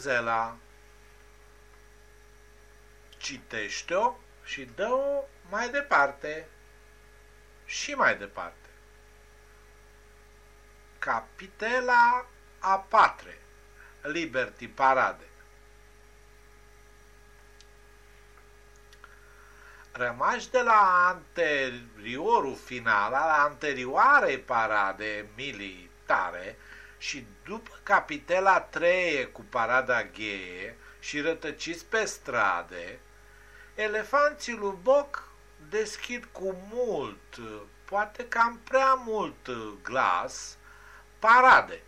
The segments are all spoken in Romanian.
Vuvuzela. Citește-o și dă-o mai departe și mai departe. Capitela a patre, Liberty Parade. Rămași de la anteriorul final, la anterioarei parade militare și după capitela 3 cu parada gheie și rătăciți pe strade, elefanții lui Boc deschid cu mult, poate cam prea mult glas, parade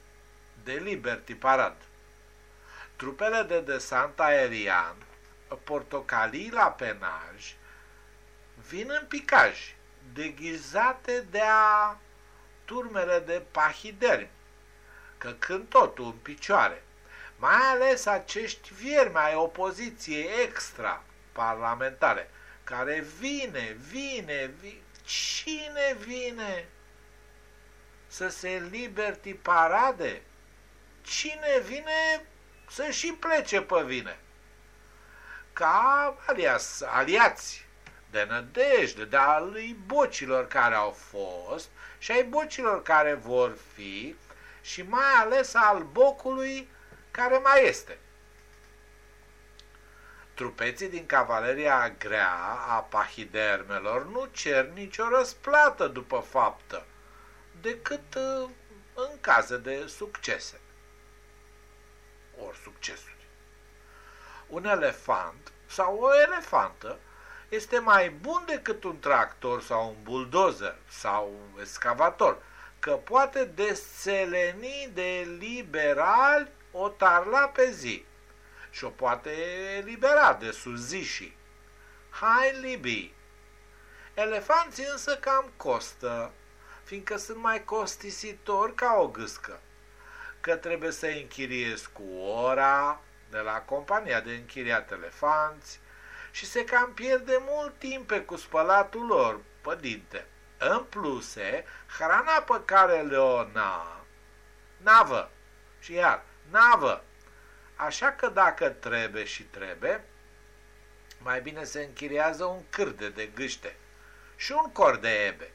de Liberty Parad. Trupele de desant aerian, portocalii la penaj, vin în picaj, deghizate de-a turmele de pahidermi, că când totul în picioare, mai ales acești viermi ai opoziției extra parlamentare, care vine, vine, vine, cine vine să se liberti parade? Cine vine să și plece pe vine? Ca alias, aliați de nădejde, de al bocilor care au fost și ai bocilor care vor fi și mai ales al bocului care mai este. Trupeții din cavaleria grea a pahidermelor nu cer nicio răsplată după faptă, decât uh, în caze de succese. Ori succesuri. Un elefant sau o elefantă este mai bun decât un tractor sau un buldozer sau un excavator, că poate desțeleni de liberali o tarla pe zi și o poate elibera de suzișii. Hai, libii! Elefanții însă cam costă, fiindcă sunt mai costisitori ca o gâscă, că trebuie să închiriezi cu ora de la compania de închiriat elefanți și se cam pierde mult timp pe cu spălatul lor pe dinte. În pluse, hrana pe care le-o na, navă și iar navă Așa că dacă trebuie și trebuie, mai bine se închiriază un cârde de gâște și un cor de ebe.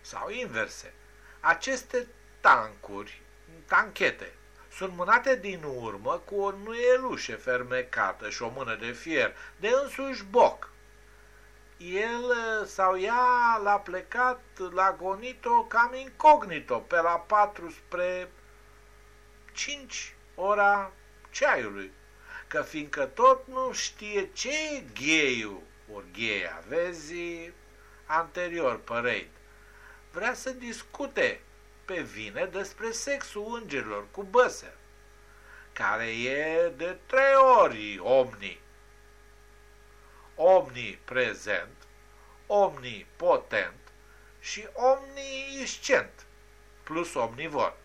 Sau inverse. Aceste tancuri, tanchete, sunt mânate din urmă cu o nuielușe fermecată și o mână de fier, de însuși boc. El sau ea l-a plecat la gonito cam incognito, pe la patru spre cinci ora ceaiului, că fiindcă tot nu știe ce e gheiul, ori gheia, vezi, anterior păreit, vrea să discute pe vine despre sexul îngerilor cu băser, care e de trei ori omni. Omniprezent, omnipotent și omniscent, plus omnivor.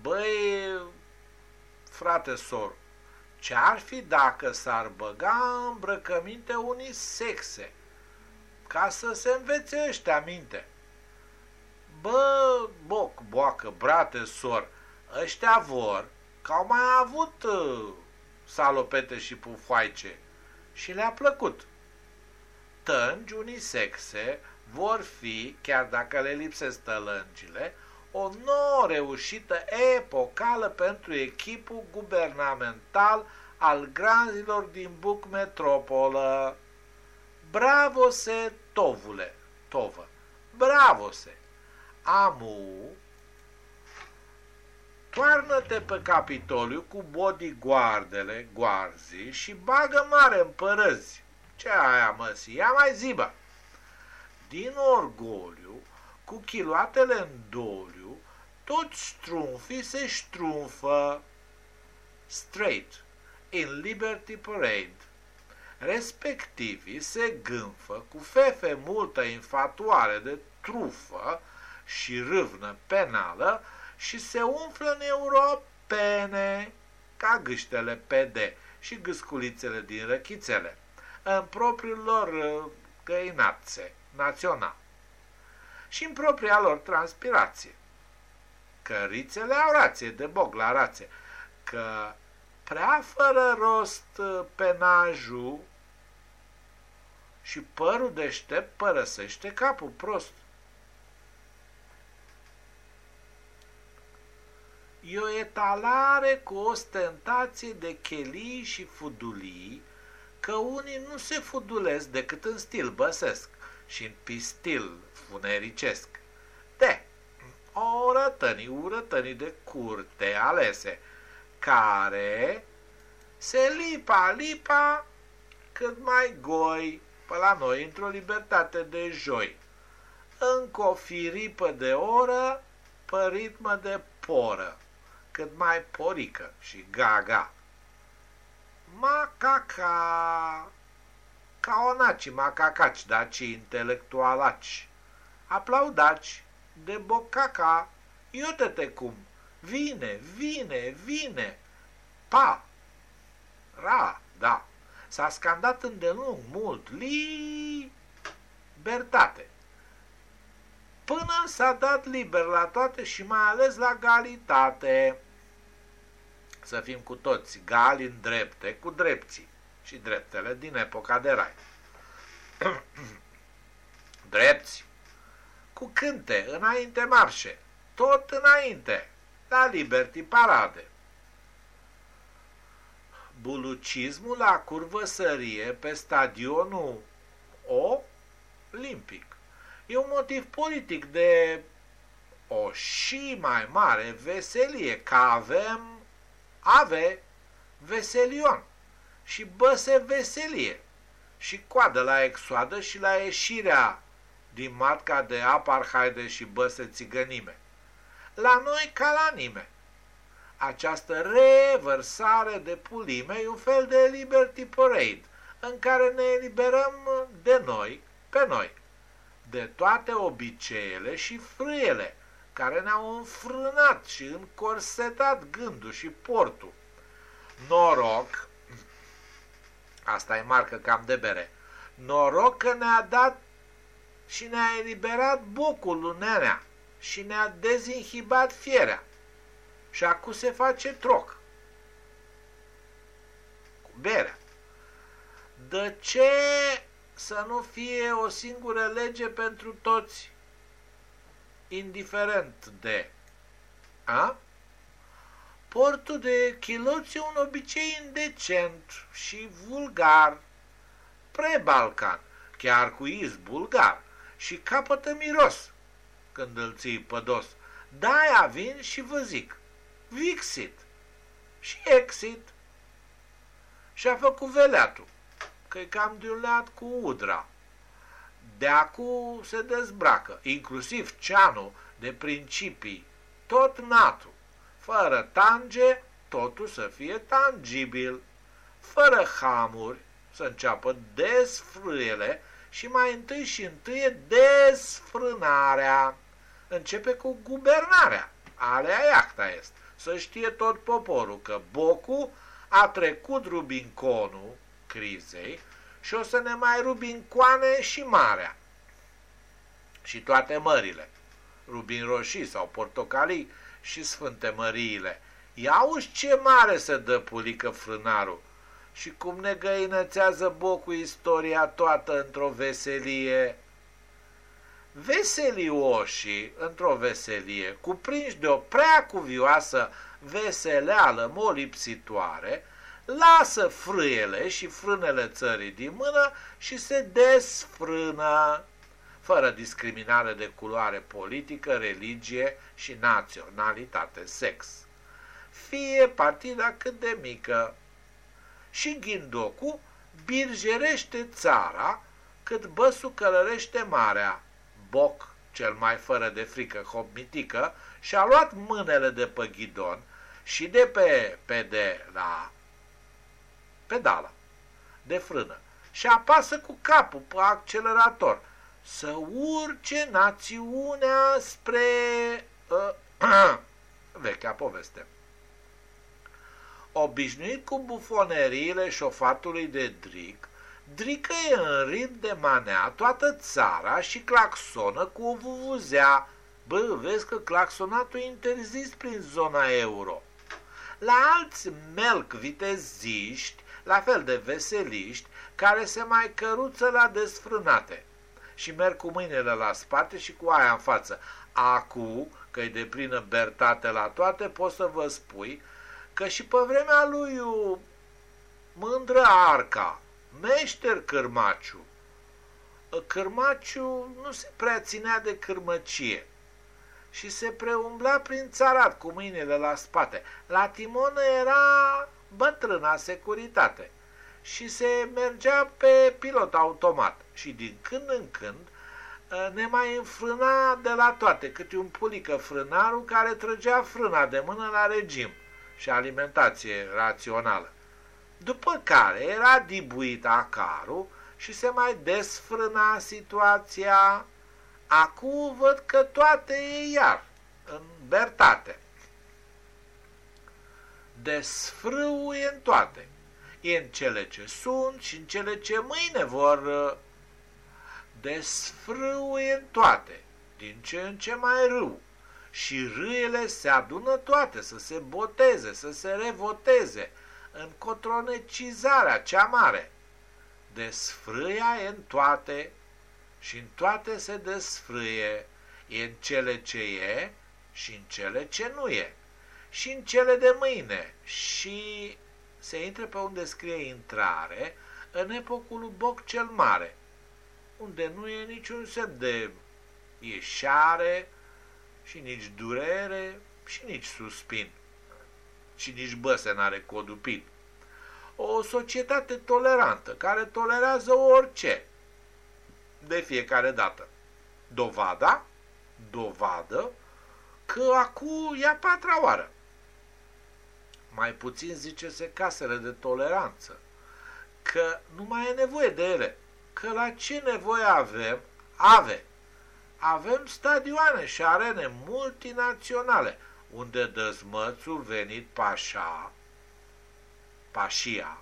Băi, frate sor, ce-ar fi dacă s-ar băga îmbrăcăminte unisexe, ca să se învețe ăștia minte? Bă, boc, boacă, brate, sor, ăștia vor, că au mai avut uh, salopete și pufoaice și le-a plăcut. Tângi unisexe vor fi, chiar dacă le lipsesc tălângile, o nouă reușită epocală pentru echipul guvernamental al granzilor din Buc Metropolă. Bravo se, tovule, tovă, bravo se, amu, toarnă-te pe Capitoliu cu bodyguardele, goarzii și bagă mare în părăzi. Ce aia, măsi? Ia mai zibă! Din orgoliu, cu chiloatele în doliu, toți strunfii se strunfă straight in Liberty Parade. Respectivii se gânfă cu fefe multă infatuare de trufă și râvnă penală și se umflă în europene ca gâștele PD și gâsculițele din răchițele în propriul lor uh, găinațe național și în propria lor transpirație cărițele au rație, de boc la rație, că prea fără rost penajul și părul deștept părăsește capul prost. E o etalare cu ostentație de chelii și fudulii, că unii nu se fudulesc decât în stil băsesc și în pistil funericesc. De, orătănii, urătănii de curte alese, care se lipa, lipa cât mai goi pe la noi într-o libertate de joi. Încă o firipă de oră pe ritmă de poră, cât mai porică și gaga. Macaca, caonaci, macacaci, daci intelectualaci, aplaudaci, de bocaca, iute-te cum, vine, vine, vine, pa, ra, da. S-a scandat îndelung mult libertate. Până s-a dat liber la toate și mai ales la galitate. Să fim cu toți gali în drepte, cu drepții și dreptele din epoca de rai. Drepți, cu cânte, înainte marșe, tot înainte, la Liberty Parade bulucismul la curvă sărie pe stadionul Olimpic. E un motiv politic de o și mai mare veselie, că avem, ave, veselion. Și băse veselie. Și coadă la exoadă și la ieșirea din matca de aparhaide și băse țigănime. La noi ca la nimeni. Această revărsare de pulime e un fel de Liberty Parade, în care ne eliberăm de noi, pe noi, de toate obiceiele și frâiele care ne-au înfrânat și încorsetat gândul și portul. Noroc, asta e marcă cam de bere, noroc că ne-a dat și ne-a eliberat bucul lunenea și ne-a dezinhibat fierea. Și acum se face troc. Cu berea. De ce să nu fie o singură lege pentru toți, indiferent de... A? Portul de chiloți e un obicei indecent și vulgar, pre-balcan, chiar cu iz bulgar, și capătă miros când îl ții pe dos. De-aia vin și vă zic, Vixit și Exit. Și a făcut veleatul, că e cam de un leat cu udra. Deacu se dezbracă, inclusiv ceanul de principii, tot natul, fără tange, totul să fie tangibil, fără hamuri, să înceapă desfrâiele și mai întâi și întâi desfrânarea. Începe cu guvernarea, alea iacta este să știe tot poporul că Bocu a trecut Rubinconul crizei și o să ne mai rubincoane și marea. Și toate mările, rubin roșii sau portocalii și sfânte măriile. Ia uși ce mare să dă pulică frânarul. Și cum ne găinățează Bocu istoria toată într-o veselie. Veselioșii într-o veselie, cuprinși de o prea cuvioasă veseleală molipsitoare, lasă frâiele și frânele țării din mână și se desfrână, fără discriminare de culoare politică, religie și naționalitate, sex. Fie partida cât de mică. Și Ghindocu birgerește țara cât băsu călărește marea, boc, cel mai fără de frică hobmitică, și-a luat mânele de pe ghidon și de pe, pe de la pedala de frână și apasă cu capul pe accelerator să urce națiunea spre uh, vechea poveste. Obișnuit cu bufoneriile șofatului de dric, Drică e în ritm de manea toată țara și claxonă cu o vuvuzea. Bă, vezi că claxonatul e interzis prin zona euro. la alți melc viteziști, la fel de veseliști, care se mai căruță la desfrânate și merg cu mâinile la spate și cu aia în față. Acu, că e de plină bertate la toate, pot să vă spui că și pe vremea lui Mândră Arca, meșter Cârmaciu, Cârmaciu nu se prea ținea de cârmăcie și se preumbla prin țarat cu mâinile la spate. La timonă era bătrâna securitate și se mergea pe pilot automat și din când în când ă, ne mai înfrâna de la toate, câte un pulică frânarul care trăgea frâna de mână la regim și alimentație rațională. După care era dibuit acarul și se mai desfrâna situația. Acum văd că toate e iar în bertate. Desfrâuie în toate. E în cele ce sunt și în cele ce mâine vor desfrâuie în toate, din ce în ce mai râu. Și râele se adună toate, să se boteze, să se revoteze, în cotronecizarea cea mare. Desfrâia în toate și în toate se desfrâie, e în cele ce e și în cele ce nu e, și în cele de mâine, și se intre pe unde scrie intrare, în epocul Boc cel Mare, unde nu e niciun semn de ieșare și nici durere și nici suspin și nici băse n-are codul PIN. O societate tolerantă, care tolerează orice, de fiecare dată. Dovada? Dovadă că acum e a patra oară. Mai puțin zice-se casele de toleranță, că nu mai e nevoie de ele, că la ce nevoie avem? Ave. Avem stadioane și arene multinaționale, unde dăzmățul venit pașa, pașia,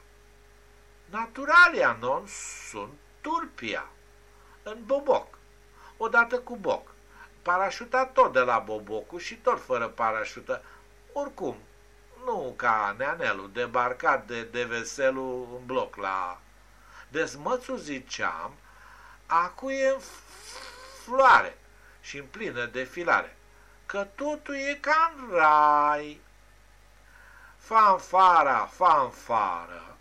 naturalia non sunt turpia, în boboc, odată cu boc, parașutat tot de la bobocul și tot fără parașută, oricum, nu ca neanelul, debarcat de, de veselul în bloc la... Dezmățul ziceam, acu e în floare și în plină defilare că totul e ca în rai. Fanfara, fanfară,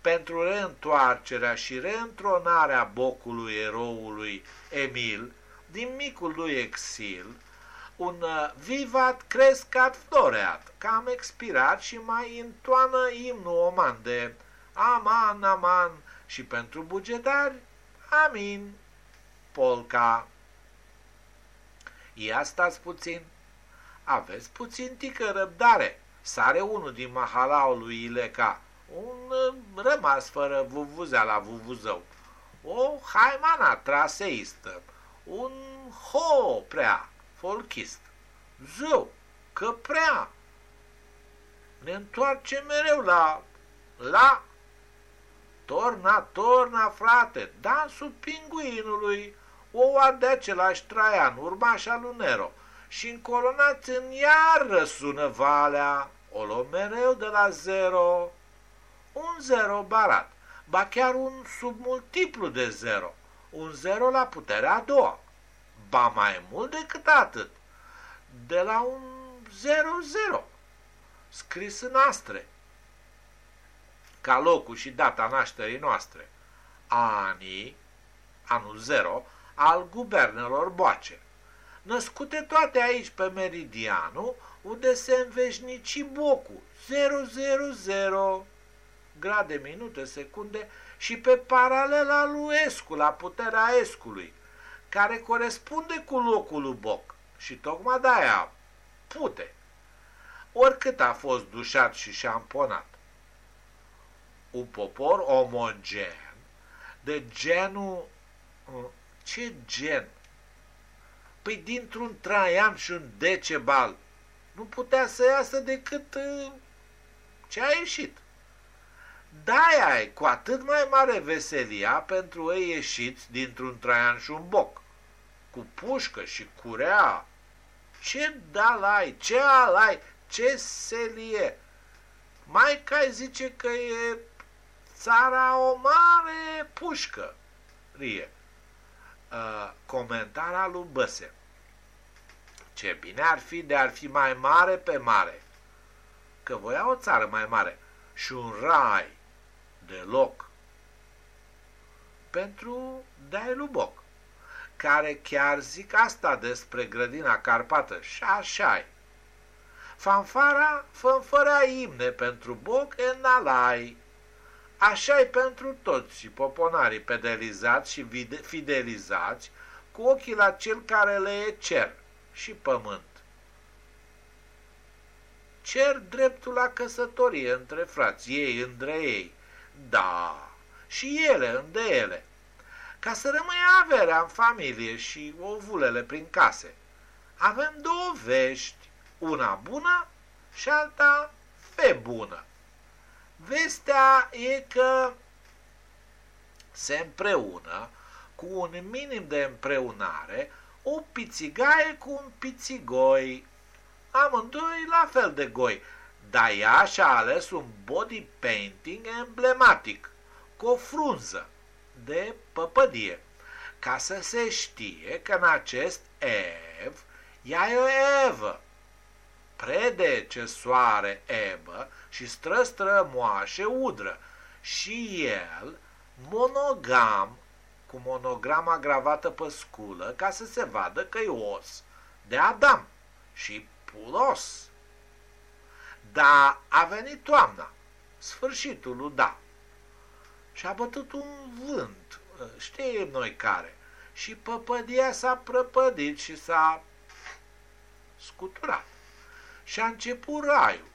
pentru reîntoarcerea și reîntronarea bocului eroului Emil din micul lui exil, un uh, vivat crescat floreat, cam expirat și mai întoană imnul oman de aman, aman. Și pentru bugetari, amin, polca. Ia stați puțin, aveți puțin tică răbdare. Sare unul din mahalaul lui Ileca, un uh, rămas fără vuvuzea la vuvuzău, o haimana traseistă, un ho prea folchist. Zău, că prea. Ne întoarce mereu la, la torna, torna, frate, dansul pinguinului, o de același Traian, urmașa lui Nero, și încolonați în iar răsună valea, o luăm mereu de la zero, un zero barat, ba chiar un submultiplu de zero, un zero la puterea a doua, ba mai mult decât atât, de la un zero zero, scris în astre, ca locul și data nașterii noastre, anii, anul zero, al guvernelor boace, născute toate aici pe meridianul, unde se înveșnici bocul, 000 grade, minute, secunde, și pe paralela lui Escu, la puterea Escului, care corespunde cu locul lui Boc. Și tocmai de-aia pute, oricât a fost dușat și șamponat. Un popor omogen, de genul ce gen? Păi dintr-un Traian și un Decebal nu putea să iasă decât uh, ce a ieșit. Da, e cu atât mai mare veselia pentru ei ieșiți dintr-un Traian și un Boc, cu pușcă și curea. Ce dalai, ce alai, ce selie! Mai ca zice că e țara o mare pușcă. Rie. Uh, comentarea lui Băse. Ce bine ar fi de ar fi mai mare pe mare. Că voia o țară mai mare și un rai de loc pentru dai lui Boc, care chiar zic asta despre grădina Carpată și așa -i. Fanfara fanfărea imne pentru Boc în alai. așa e pentru toți poponarii pedelizați și fidelizați cu ochii la cel care le e cer și pământ. Cer dreptul la căsătorie între frați, ei între ei. Da, și ele înde ele, ca să rămâie averea în familie și ovulele prin case. Avem două vești, una bună și alta fe bună. Vestea e că se împreună cu un minim de împreunare o pițigaie cu un pițigoi. Amândoi la fel de goi, dar ea și-a ales un body painting emblematic, cu o frunză de păpădie, ca să se știe că în acest Ev ea e o Evă, predecesoare Ebă și străstră moașe udră, și el monogam, cu monograma gravată pe sculă, ca să se vadă că e os de Adam și pulos. Dar a venit toamna, sfârșitul lui Da, și a bătut un vânt, știm noi care, și păpădia s-a prăpădit și s-a scuturat. Și a început raiul.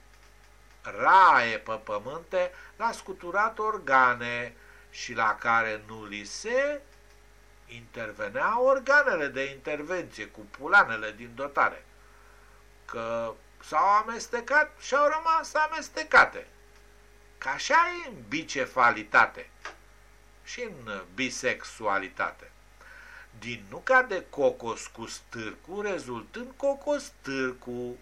Raie pe pământe l-a scuturat organe și la care nu li se intervenea organele de intervenție cu pulanele din dotare. Că s-au amestecat și au rămas amestecate. Ca așa e în bicefalitate și în bisexualitate. Din nuca de cocos cu stârcu, rezultând cocos stârcu.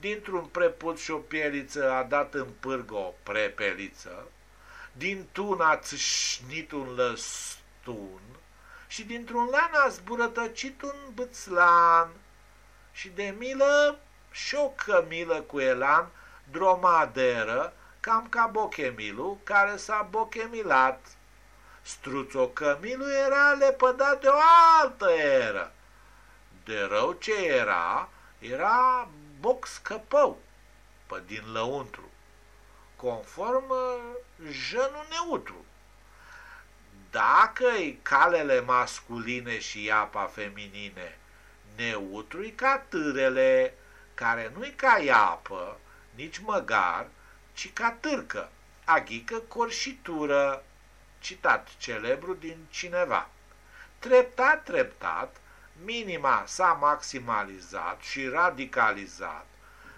Dintr-un preput și o pieliță a dat în pârgă o prepeliță, din tun a țâșnit un lăstun și dintr-un lan a zburătăcit un bățlan și de milă și o cămilă cu elan dromaderă cam ca bochemilu care s-a bochemilat. Struțocămilu era lepădat de o altă eră. De rău ce era, era boc scăpău, pe din lăuntru, conform uh, jenul neutru. Dacă-i calele masculine și iapa feminine, neutru ca târele, care nu-i ca iapă, nici măgar, ci ca târcă, aghică corșitură, citat celebru din cineva. Treptat, treptat, minima s-a maximalizat și radicalizat,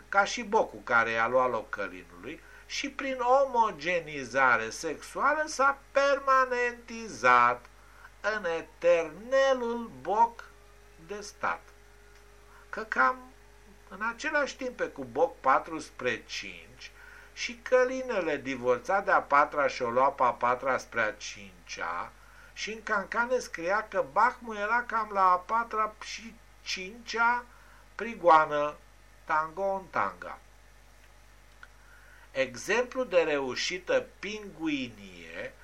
ca și bocul care i-a luat loc călinului, și prin omogenizare sexuală s-a permanentizat în eternelul boc de stat. Că cam în același timp cu boc 4 spre 5, și călinele divorțat de-a patra și o lua pe a patra spre a cincea și în cancane scria că Bachmu era cam la a patra și cincea prigoană, tango în tanga. Exemplu de reușită pinguinie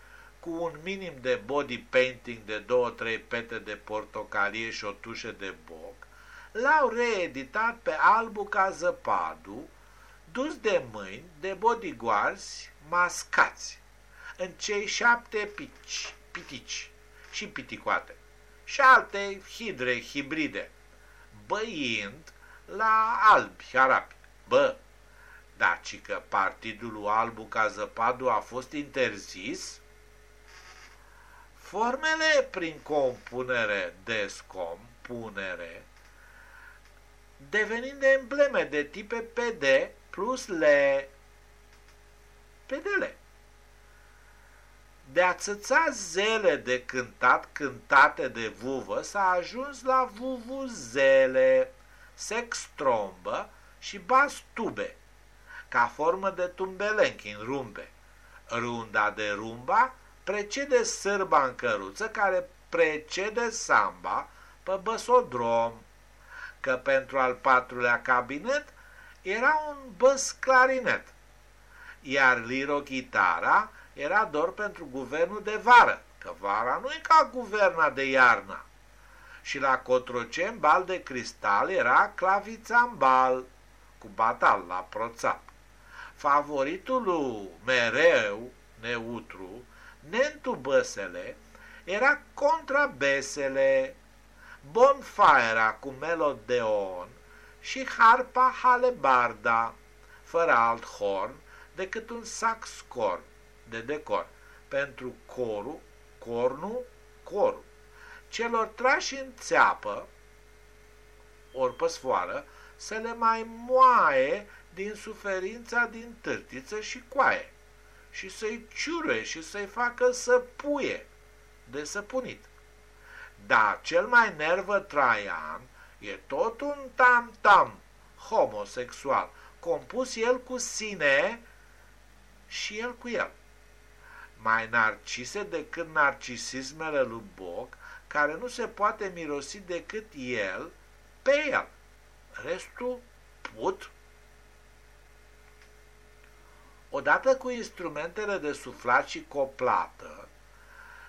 cu un minim de body painting de două-trei pete de portocalie și o tușă de boc, l-au reeditat pe albu ca zăpadu, dus de mâini de bodyguards mascați în cei șapte pici, pitici și piticoate și alte hidre hibride, băind la albi arabi. Bă, daci că partidul lui Albu ca zăpadu a fost interzis, formele prin compunere, descompunere, devenind embleme de tipe PD plus le pedele. De a țăța zele de cântat cântate de vuvă s-a ajuns la vuvuzele, sextrombă și bas tube. ca formă de tumbelenchi în rumbe. Runda de rumba precede sârba în căruță, care precede samba pe băsodrom, că pentru al patrulea cabinet era un băs clarinet, iar liro-chitara era doar pentru guvernul de vară, că vara nu e ca guverna de iarnă. Și la Cotrocen, bal de cristal, era clavițambal, cu batal la proțap. Favoritul lui mereu, neutru, Nentu Băsele, era contrabesele, bonfire cu melodeon și harpa halebarda, fără alt horn decât un sax corn de decor, pentru corul, cornul, corul. Celor trași în țeapă, ori pe sfoară, să le mai moaie din suferința din târtiță și coaie și să-i ciure și să-i facă să puie de săpunit. Dar cel mai nervă Traian e tot un tam-tam homosexual, compus el cu sine și el cu el. Mai narcise decât narcisismele lui Boc, care nu se poate mirosi decât el pe el. Restul put. Odată cu instrumentele de suflat și coplată,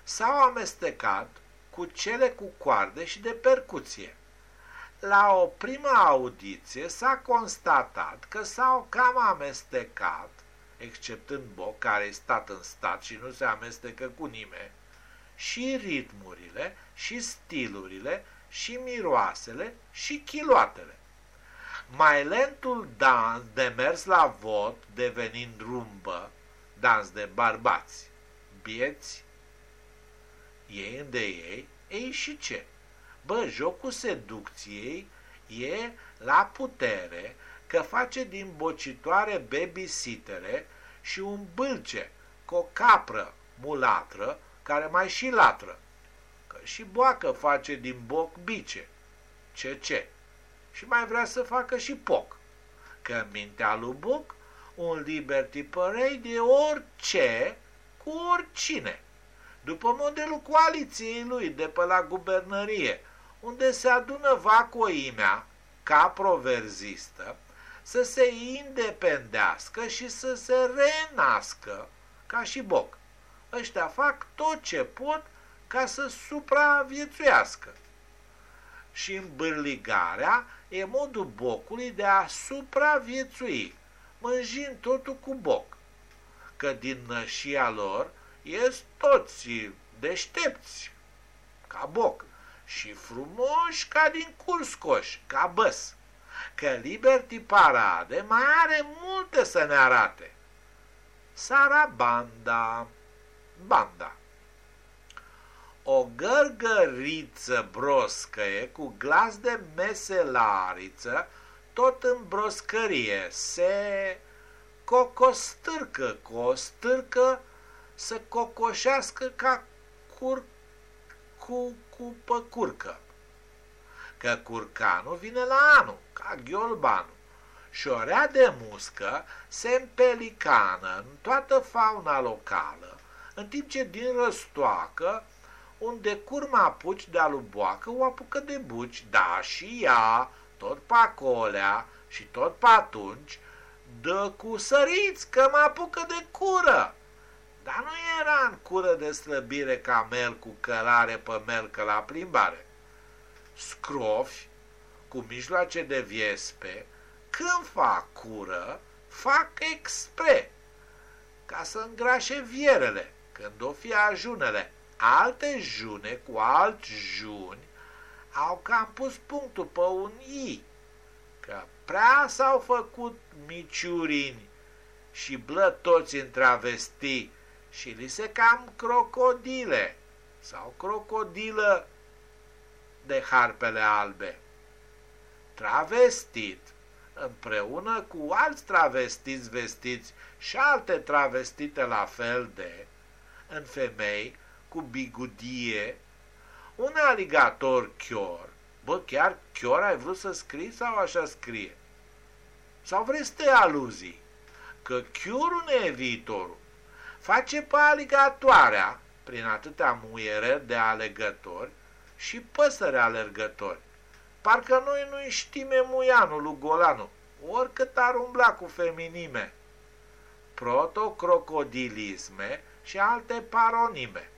s-au amestecat cu cele cu coarde și de percuție. La o primă audiție s-a constatat că s-au cam amestecat, exceptând Boc, care e stat în stat și nu se amestecă cu nimeni, și ritmurile, și stilurile, și miroasele, și chiloatele. Mai lentul dans de mers la vot, devenind rumbă, dans de barbați, bieți, ei înde ei, ei și ce? Bă, jocul seducției e la putere că face din bocitoare babysitere și un bâlce cu o capră mulatră care mai și latră. Că și boacă face din boc bice. Ce ce? Și mai vrea să facă și poc. Că în mintea lui Buc, un Liberty Parade e orice cu oricine după modelul coaliției lui de pe la gubernărie, unde se adună vacoimea, ca proverzistă, să se independească și să se renască, ca și boc. Ăștia fac tot ce pot ca să supraviețuiască. Și îmbârligarea e modul bocului de a supraviețui, mânjind totul cu boc, că din nășia lor ies toți deștepți, ca boc, și frumoși ca din curscoș, ca băs, că Liberty Parade mai are multe să ne arate. Sarabanda, banda. O gărgăriță broscăie cu glas de meselariță, tot în broscărie, se cocostârcă, costârcă să cocoșească ca cur, cu, cu păcurcă. Că curcanul vine la anul, ca ghiolbanul. Și o rea de muscă se împelicană în toată fauna locală, în timp ce din răstoacă, unde curma apuci de aluboacă, o apucă de buci, da, și ea, tot pe acolea și tot pe atunci, dă cu săriți că mă apucă de cură. Dar nu era în cură de slăbire ca mel cu călare pe melcă la plimbare. Scrofi, cu mijloace de viespe, când fac cură, fac expre, ca să îngrașe vierele, când o fi ajunele. Alte june cu alți juni au cam pus punctul pe un i, că prea s-au făcut miciurini și blătoți în travestii și li se cam crocodile sau crocodilă de harpele albe. Travestit, împreună cu alți travestiți vestiți și alte travestite la fel de, în femei, cu bigudie, un aligator chior, bă, chiar chior ai vrut să scrii sau așa scrie? Sau vrei să te aluzii? că chiurul ne e viitorul. Face pe aligatoarea, prin atâtea muiere de alegători, și păsări alergători. Parcă noi nu știme muianul lui Golanu, oricât ar umbla cu feminime, protocrocodilisme și alte paronime.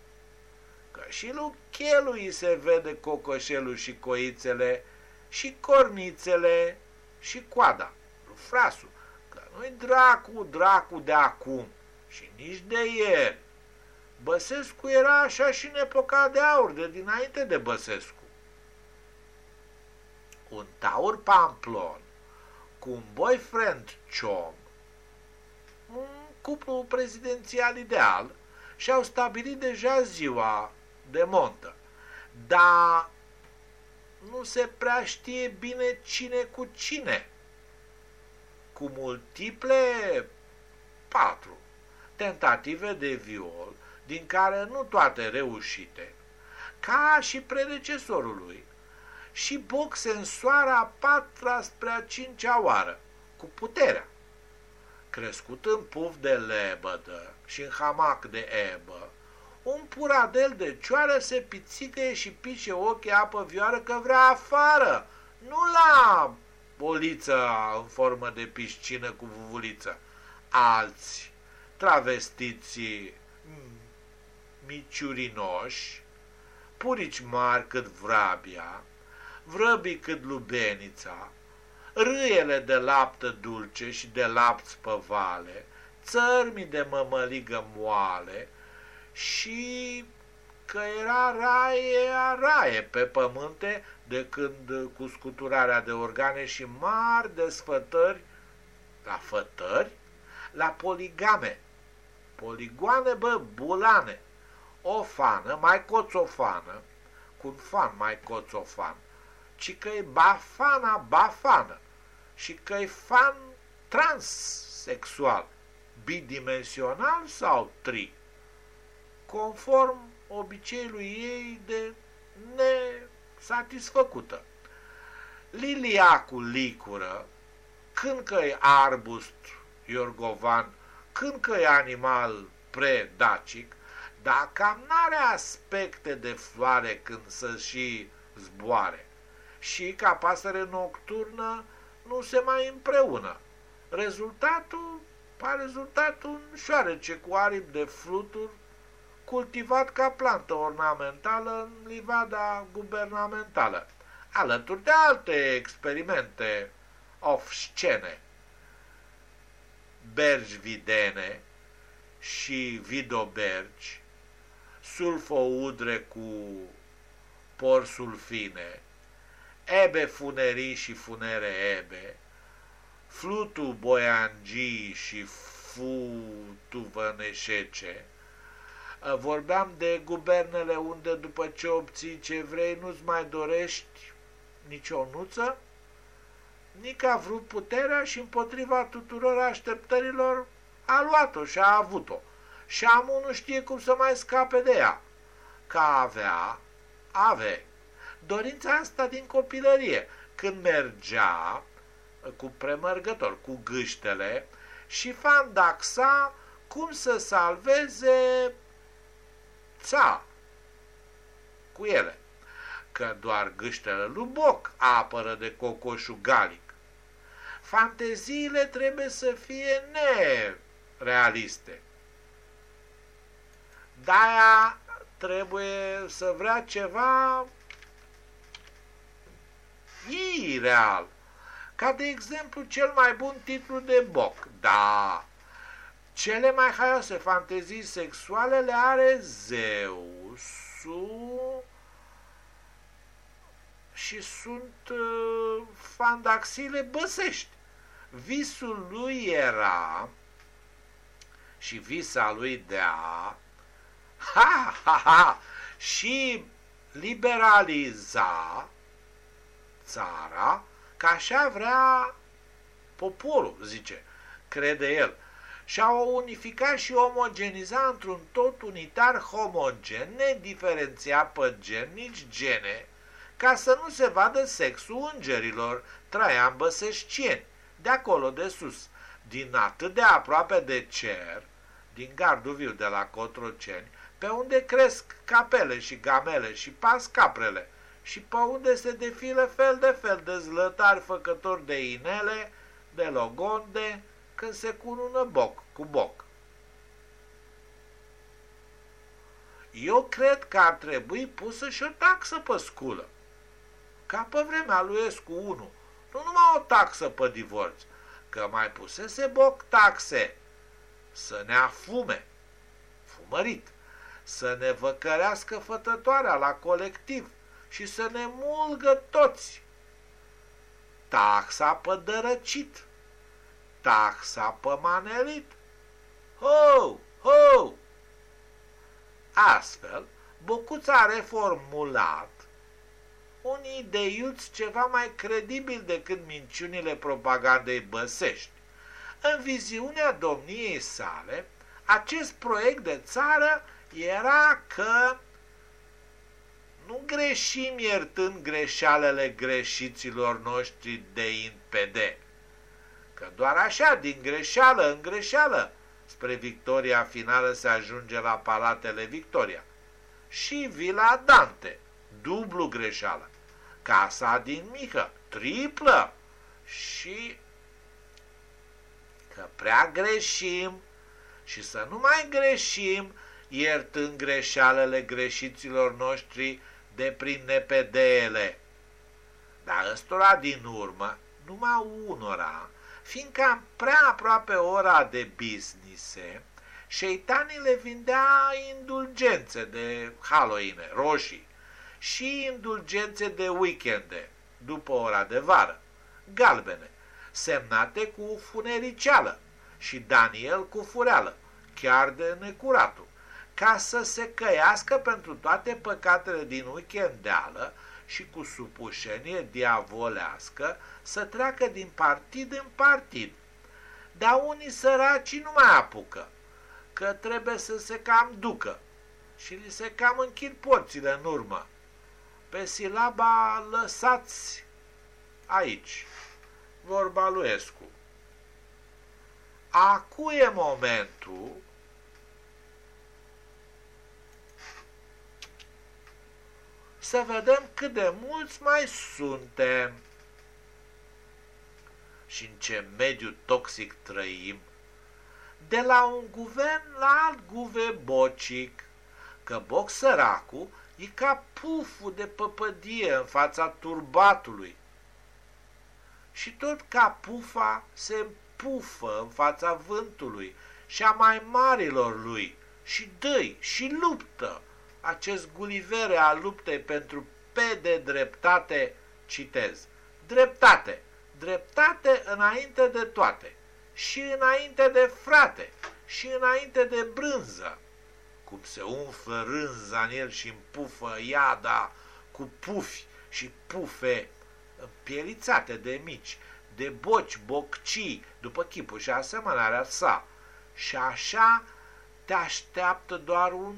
Că și lui Chelui se vede cocoșelul și coițele și cornițele și coada, lui Frasu, că nu-i dracu, dracu de acum și nici de ieri. Băsescu era așa și în epoca de aur, de dinainte de Băsescu. Un taur pamplon cu un boyfriend ciom, un cuplu prezidențial ideal, și-au stabilit deja ziua de montă. Dar nu se prea știe bine cine cu cine. Cu multiple patru tentative de viol, din care nu toate reușite, ca și predecesorul lui, și boxe în soara a patra spre a cincea oară, cu puterea. Crescut în puf de lebădă și în hamac de ebă, un puradel de cioară se pițică și pice ochii apă vioară că vrea afară, nu la boliță în formă de piscină cu vuvuliță. Alți travestiții miciurinoși, purici mari cât vrabia, vrăbii cât lubenița, râiele de laptă dulce și de lapți păvale, țărmii de mămăligă moale și că era raie a raie pe pământe de când cu scuturarea de organe și mari desfătări la fătări, la poligame, poligoane, bă, bulane, o fană, mai coțofană, cu un fan mai coțofan, ci că e bafana bafană. Și că e fan transsexual, bidimensional sau tri, conform obiceiului ei de nesatisfăcută. Liliacul licură, când că e arbust iorgovan, când că e animal predacic, dar cam n-are aspecte de floare când să și zboare. Și ca pasăre nocturnă nu se mai împreună. Rezultatul pa rezultatul un șoarece cu aripi de fluturi cultivat ca plantă ornamentală în livada guvernamentală, alături de alte experimente off-scene, bergi videne și vidobergi, sulfoudre cu porsul fine, ebe funerii și funere ebe, flutu boiangii și futu văneșece. Vorbeam de guvernele unde după ce obții ce vrei nu-ți mai dorești nicio nuță? Nici a vrut puterea și împotriva tuturor așteptărilor a luat-o și a avut-o și amul nu știe cum să mai scape de ea. Ca avea, ave. Dorința asta din copilărie, când mergea cu premărgător, cu gâștele și fandaxa cum să salveze ța cu ele, că doar gâștele lui Boc apără de cocoșul galic. Fanteziile trebuie să fie nerealiste de-aia trebuie să vrea ceva ireal. Ca de exemplu cel mai bun titlu de boc. Da, cele mai haioase fantezii sexuale le are Zeusul și sunt uh, fandaxile băsești. Visul lui era și visa lui dea ha, ha, ha, și liberaliza țara, ca așa vrea poporul, zice, crede el, și a unificat și omogeniza într-un tot unitar homogen, nediferențiat pe gen, nici gene, ca să nu se vadă sexul îngerilor, Traian Băsescieni, de acolo, de sus, din atât de aproape de cer, din gardul viu de la Cotroceni, pe unde cresc capele și gamele și pas caprele și pe unde se defilă fel de fel de zlătari făcători de inele, de logonde, când se cunună boc cu boc. Eu cred că ar trebui pusă și o taxă pe sculă, ca pe vremea lui Escu 1, nu numai o taxă pe divorț, că mai pusese boc taxe să ne afume, fumărit, să ne văcărească fătătoarea la colectiv și să ne mulgă toți. Taxa pe dărăcit, taxa pe manelit. Ho, ho! Astfel, Bucuța a reformulat un ideiuț ceva mai credibil decât minciunile propagandei băsești. În viziunea domniei sale, acest proiect de țară era că nu greșim iertând greșalele greșiților noștri de INPD, că doar așa, din greșeală în greșeală, spre victoria finală se ajunge la Palatele Victoria. Și Vila Dante, dublu greșeală. Casa din Mică, triplă. Și că prea greșim și să nu mai greșim, iertând greșealele greșiților noștri de prin nepedele. Dar ăstora din urmă, numai unora, fiindcă prea aproape ora de business, șeitanii le vindea indulgențe de Halloween, roșii, și indulgențe de weekende, după ora de vară, galbene, semnate cu funericeală și Daniel cu fureală, chiar de necuratul, ca să se căiască pentru toate păcatele din weekendeală și cu supușenie diavolească să treacă din partid în partid. Dar unii săraci nu mai apucă, că trebuie să se cam ducă și li se cam închid porțile în urmă. Pe silaba lăsați aici, vorba lui Escu. Acu e momentul? Să vedem cât de mulți mai suntem. Și în ce mediu toxic trăim, de la un guvern la alt guvern bocic, că boc săracul e ca puful de păpădie în fața turbatului. Și tot ca pufa se împufă în fața vântului și a mai marilor lui și dăi și luptă acest gulivere a luptei pentru pe de dreptate, citez, dreptate, dreptate înainte de toate și înainte de frate și înainte de brânză, cum se umflă rânza în el și împufă iada cu pufi și pufe pielițate de mici, de boci, boccii, după chipul și asemănarea sa. Și așa te așteaptă doar un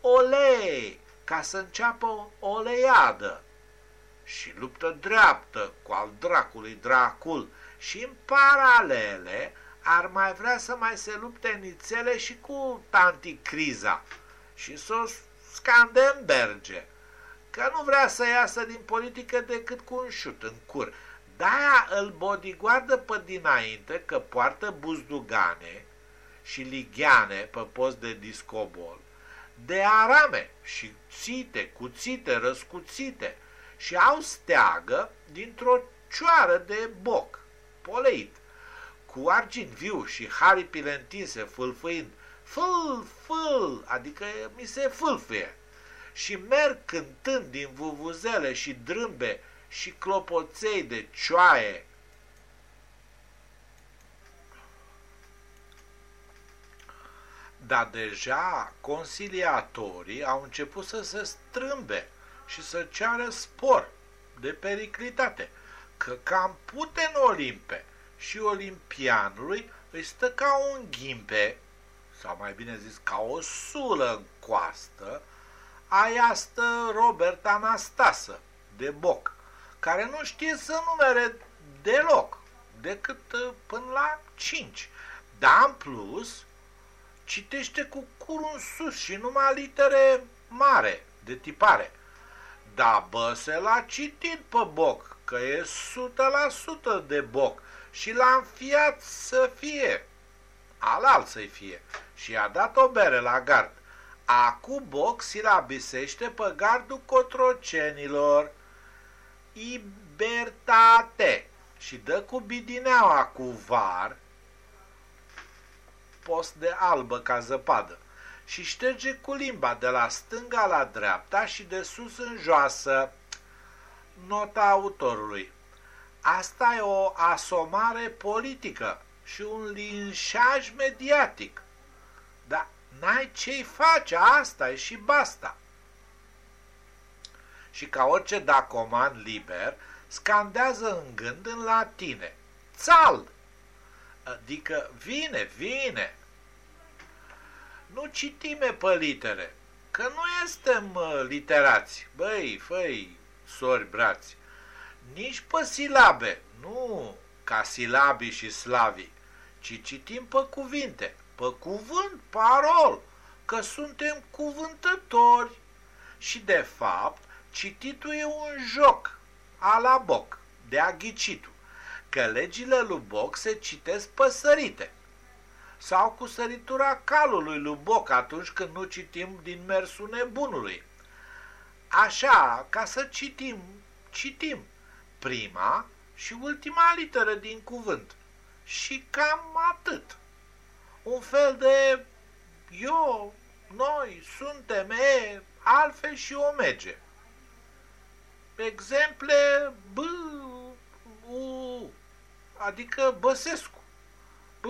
olei, ca să înceapă o leiadă. Și luptă dreaptă cu al dracului dracul și în paralele ar mai vrea să mai se lupte nițele și cu anticriza. Și să o scandemberge, că nu vrea să iasă din politică decât cu un șut în cur. De-aia îl bodyguardă pe dinainte că poartă buzdugane și ligheane pe post de discobol de arame și țite, cuțite, răscuțite și au steagă dintr-o cioară de boc, poleit, cu argint viu și haripile întinse fâlfâind, fâl, fâl, adică mi se fâlfâie, și merg cântând din vuvuzele și drâmbe și clopoței de cioaie. Dar deja conciliatorii au început să se strâmbe și să ceară spor de periclitate, că cam Puten Olimpe și olimpianului îi stă ca un ghimpe, sau mai bine zis ca o sulă în coastă, aia stă Robert Anastasă de Boc, care nu știe să numere deloc, decât uh, până la 5. Dar în plus, citește cu curul în sus și numai litere mare, de tipare. Da, bă, se l-a citit pe boc, că e 100% de boc și l-a înfiat să fie, alal să-i fie, și i-a dat o bere la gard. Acu boc silabisește pe gardul cotrocenilor. Ibertate și dă cu bidineaua cu var, post de albă ca zăpadă, și șterge cu limba de la stânga la dreapta și de sus în joasă. Nota autorului. Asta e o asomare politică și un linșaj mediatic. Dar n-ai ce-i face, asta e și basta. Și ca orice dacoman liber, scandează în gând în latine. Țal! Adică vine, vine. Nu citime pe litere, că nu suntem literați. Băi, făi, sori, brați. Nici pe silabe, nu ca silabii și slavii, ci citim pe cuvinte, pe cuvânt, parol, că suntem cuvântători. Și de fapt, cititul e un joc, a la boc, de aghicitul, că legile lui Boc se citesc păsărite sau cu săritura calului lui Boc atunci când nu citim din mersul nebunului. Așa, ca să citim, citim prima și ultima literă din cuvânt. Și cam atât. Un fel de eu, noi, suntem, e, alfe și omege. Exemple B, U, adică Băsescu. B,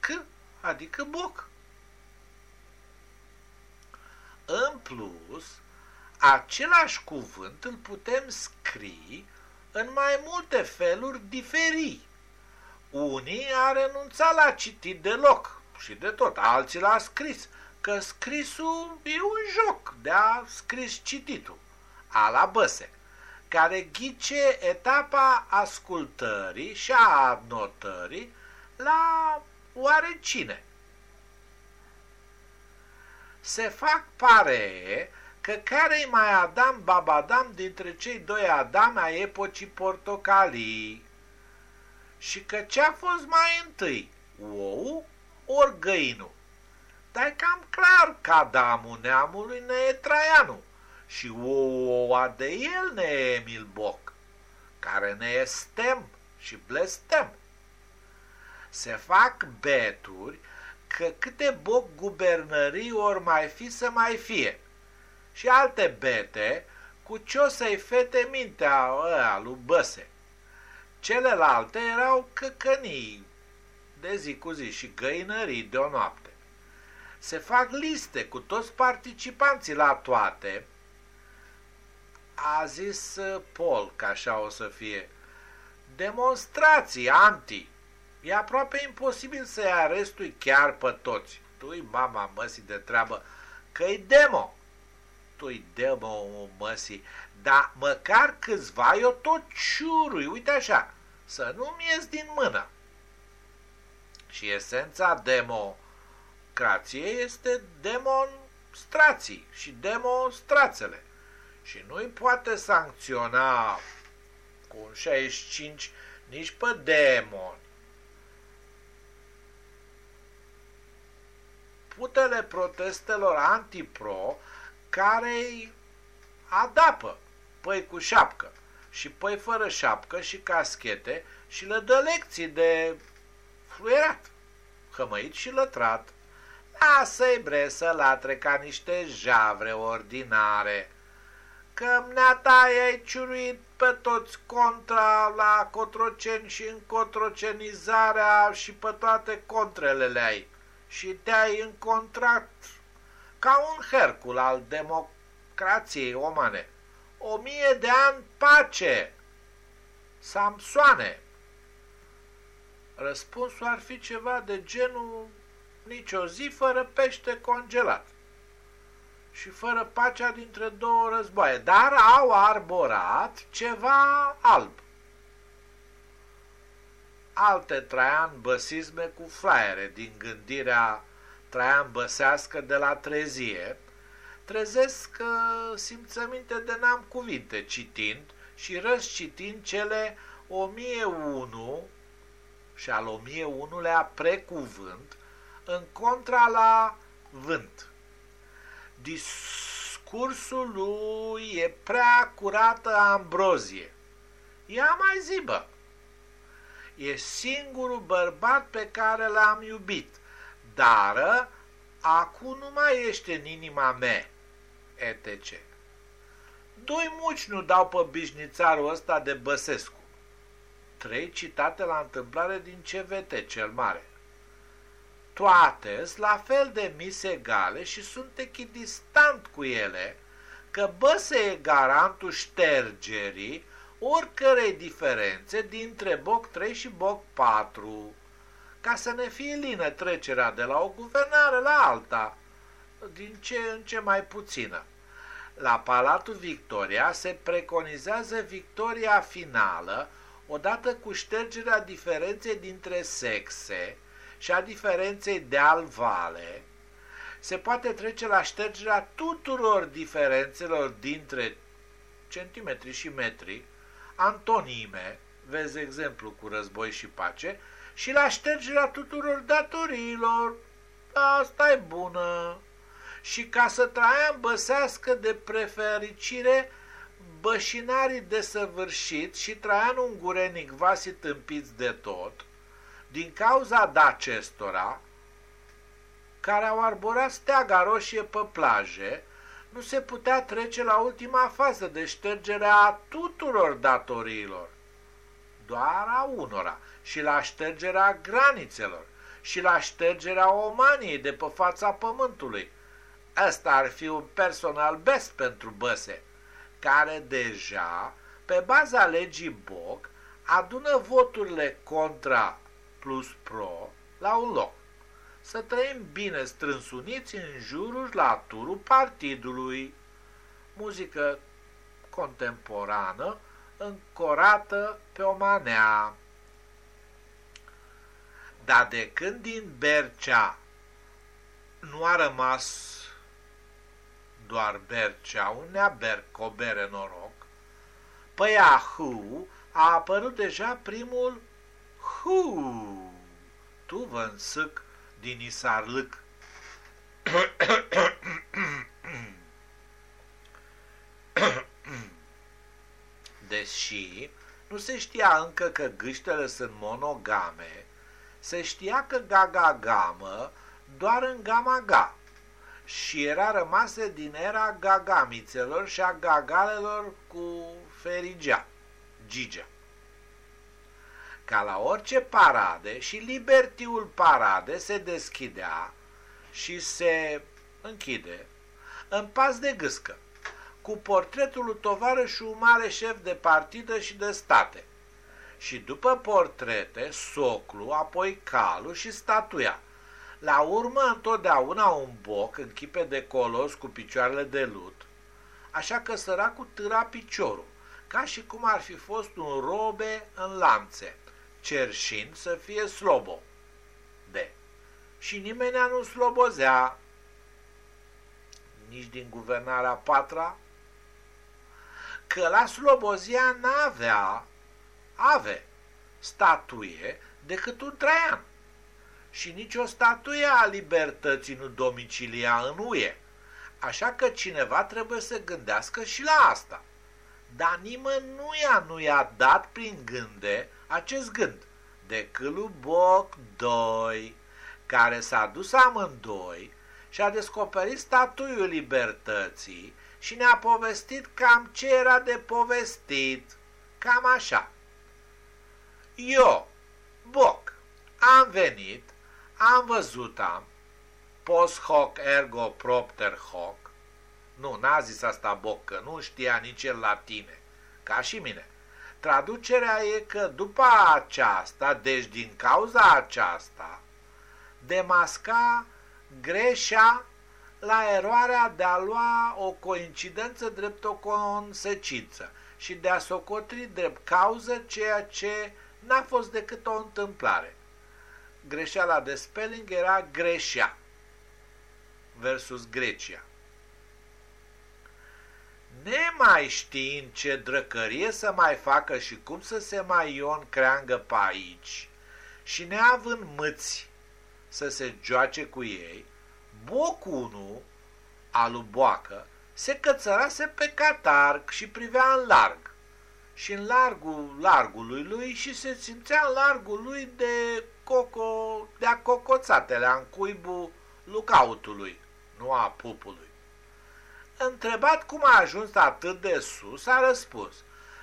C, adică Boc. În plus, același cuvânt îl putem scrie în mai multe feluri diferi. Unii a renunțat la citit deloc și de tot, alții l-a scris, că scrisul e un joc de a scris cititul a la băse, care ghice etapa ascultării și a notării la oarecine. Se fac pare că care-i mai Adam Babadam dintre cei doi Adam ai epocii portocalii și că ce-a fost mai întâi, ou ori găinul? Dar cam clar că Adamul neamului ne e Traianul și oua de el ne e Emil Boc, care ne e stem și blestem. Se fac beturi că câte boc guvernării ori mai fi să mai fie. Și alte bete cu ce o să-i fete mintea ăia lui Băse. Celelalte erau căcănii de zi cu zi și găinării de o noapte. Se fac liste cu toți participanții la toate, a zis uh, Paul că așa o să fie. Demonstrații anti. E aproape imposibil să-i arestui chiar pe toți. Tu-i mama măsii de treabă că-i demo. Tu-i demo, măsii, dar măcar câțiva eu tot ciurui, uite așa, să nu-mi ies din mână. Și esența democrației este demonstrații și demonstrațele și nu-i poate sancționa cu un 65 nici pe demoni. Putele protestelor antipro care îi adapă. Păi cu șapcă. Și păi fără șapcă și caschete și le dă lecții de fluierat, hămăit și lătrat. Lasă-i bre să latre ca niște javre ordinare că mneata i-ai ciuruit pe toți contra la Cotroceni și în cotrocenizarea și pe toate contrele le-ai și te-ai încontrat ca un Hercul al democrației omane. O mie de ani pace! Samsoane! Răspunsul ar fi ceva de genul nicio zi fără pește congelat și fără pacea dintre două războaie, dar au arborat ceva alb. alte Traian băsisme cu flaiere din gândirea Traian băsească de la trezie, trezesc uh, simțăminte de n-am cuvinte citind și răscitind cele 1001 și al 1001-lea precuvânt în contra la vânt. Discursul lui e prea curată ambrozie. Ia mai zibă! E singurul bărbat pe care l-am iubit, dar acum nu mai ești în inima mea, etc. Doi muci nu dau pe bișnițarul ăsta de Băsescu. Trei citate la întâmplare din CVT, cel mare. Toate sunt la fel de mis egale și sunt echidistant cu ele, că Băse e garantul ștergerii oricărei diferențe dintre Boc 3 și Boc 4, ca să ne fie lină trecerea de la o guvernare la alta, din ce în ce mai puțină. La Palatul Victoria se preconizează victoria finală odată cu ștergerea diferenței dintre sexe și a diferenței de alvale, se poate trece la ștergerea tuturor diferențelor dintre centimetri și metri, antonime, vezi exemplu cu război și pace, și la ștergerea tuturor datoriilor. Asta e bună. Și ca să Traian băsească de prefericire bășinarii desăvârșiți și Traian Ungurenic vasi tâmpiți de tot, din cauza d'acestora, care au arborat steaga roșie pe plaje, nu se putea trece la ultima fază de ștergere a tuturor datoriilor, doar a unora, și la ștergerea granițelor, și la ștergerea Omaniei de pe fața pământului. Ăsta ar fi un personal best pentru Băse, care deja, pe baza legii Boc, adună voturile contra plus pro la un loc să trăim bine strâns uniți în jurul la turul partidului. Muzică contemporană, încorată pe o manea. Dar de când din Bercea nu a rămas doar Bercea, un neaber cu o bere noroc, pe Yahoo a apărut deja primul Hu. Tu vă însâc din Isarlâc. Deși nu se știa încă că gâștele sunt monogame, se știa că gagagamă doar în gama-ga și era rămasă din era gagamițelor și a gagalelor cu ferigea, gigea ca la orice parade și libertiul parade se deschidea și se închide în pas de gâscă, cu portretul lui tovarășul mare șef de partidă și de state. Și după portrete, soclu, apoi calul și statuia. La urmă, întotdeauna un boc în chipe de colos cu picioarele de lut, așa că săracul târa piciorul, ca și cum ar fi fost un robe în lanțe cerșind să fie slobo. De. Și nimeni nu slobozea nici din guvernarea patra, că la Slobozia n-avea, ave, statuie decât un traian. Și nici o statuie a libertății nu domicilia în UE. Așa că cineva trebuie să gândească și la asta. Dar nimeni nu i-a, nu i-a dat prin gânde acest gând decât lui Boc 2, care s-a dus amândoi și a descoperit statuiul libertății și ne-a povestit cam ce era de povestit, cam așa. Eu, Boc, am venit, am văzut am, post hoc ergo propter hoc, nu, n-a zis asta Boc, că nu știa nici el latine, ca și mine. Traducerea e că după aceasta, deci din cauza aceasta, demasca greșea la eroarea de a lua o coincidență drept o consecință și de a socotri drept cauză ceea ce n-a fost decât o întâmplare. Greșeala de spelling era greșea versus Grecia. Nemai știind ce drăcărie să mai facă și cum să se mai ion creangă pe aici și neavând mâți să se joace cu ei, bocunul alu boacă se cățărase pe catarg și privea în larg. Și în largul largului lui și se simțea în largul lui de coco, de-a cocoțatele, în cuibul lucautului, nu a pupului. Întrebat cum a ajuns atât de sus, a răspuns,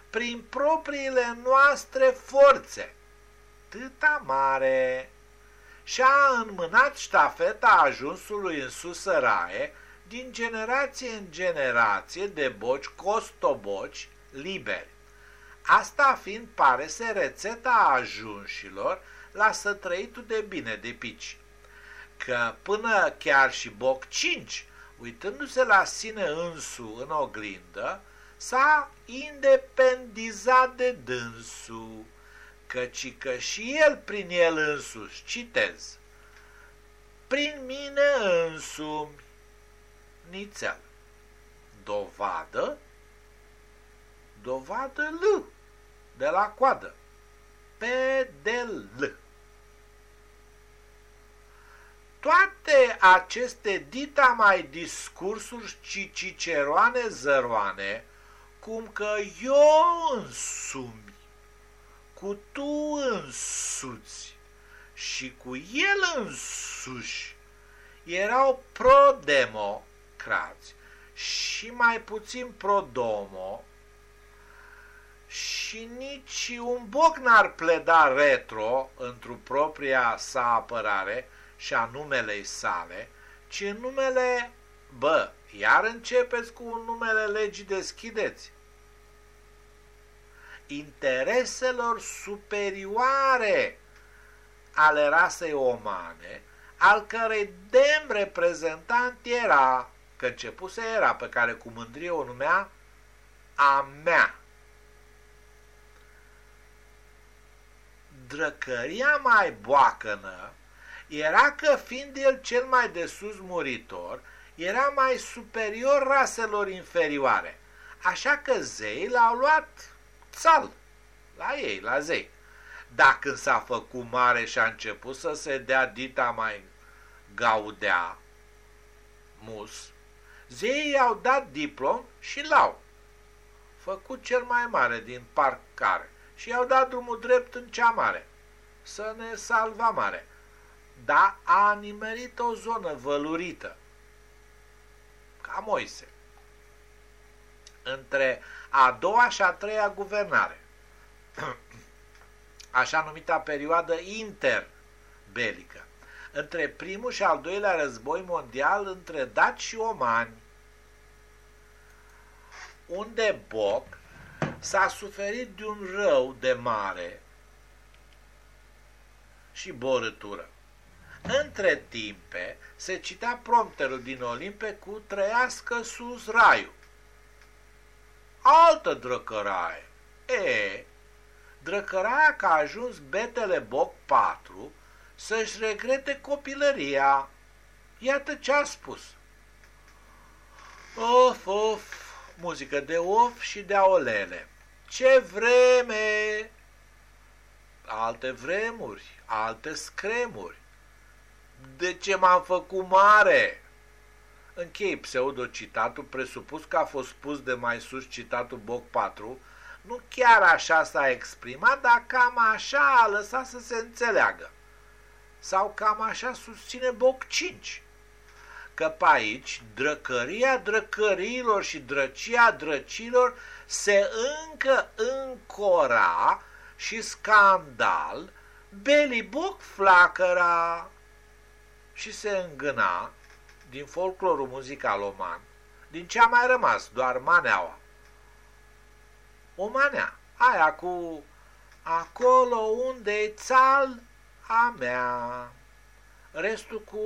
prin propriile noastre forțe. Tâta mare. Și-a înmânat ștafeta ajunsului în susăraie, din generație în generație de boci costoboci liberi. Asta fiind, pare se rețeta ajunșilor la sătrăitul de bine de pici. Că până chiar și boc 5, uitându-se la sine însu în oglindă, s-a independizat de dânsu, căci că și el prin el însuși, citez, prin mine însumi nițel. Dovadă? Dovadă L, de la coadă. Pe de L. Toate aceste dita mai discursuri ci ciceroane zăroane, cum că eu însumi, cu tu însuți și cu el însuși erau pro-demo, democrați și mai puțin pro-domo și nici un boc n-ar pleda retro într-o propria sa apărare și a numelei sale, ci în numele, bă, iar începeți cu numele legii deschideți, intereselor superioare ale rasei omane, al cărei demn reprezentant era că începuse era pe care cu mândrie o numea a mea. Drăcăria mai boacănă era că fiind el cel mai de sus muritor, era mai superior raselor inferioare, așa că zei l-au luat țal la ei, la zei. Dacă s-a făcut mare și a început să se dea dita mai gaudea, mus, Zeii i-au dat diplom și l-au făcut cel mai mare din parc care și i-au dat drumul drept în cea mare, să ne salva mare. Dar a nimerit o zonă vălurită, ca Moise, între a doua și a treia guvernare, așa numita perioadă interbelică între primul și al doilea război mondial între daci și omani, unde Boc s-a suferit de un rău de mare și borătură. Între timpe se citea prompterul din Olimpe cu trăiască sus raiul. Altă drăcăraie. E, drăcăraia că a ajuns betele Boc 4 să-și regrete copilăria. Iată ce a spus. Of, of, muzică de of și de aolele. Ce vreme! Alte vremuri, alte scremuri. De ce m-am făcut mare? Închei pseudocitatul, presupus că a fost spus de mai sus citatul Boc 4, nu chiar așa s-a exprimat, dar cam așa a lăsat să se înțeleagă sau cam așa susține Boc 5. Că pe aici drăcăria drăcărilor și drăcia drăcilor se încă încora și scandal, beliboc flacăra și se îngâna din folclorul muzical oman, din ce a mai rămas, doar maneaua. O manea, aia cu acolo unde-i țal, a mea. Restul cu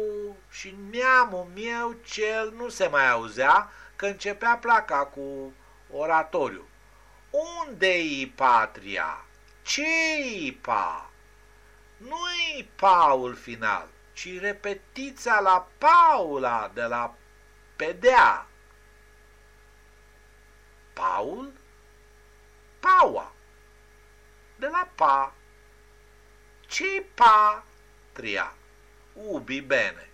și neamul meu cel nu se mai auzea că începea placa cu oratoriu. Unde-i patria? ce pa? Nu-i paul final, ci repetiția la paula de la pedea. Paul, paua, de la pa. ce pa? Tria. Ubi bene.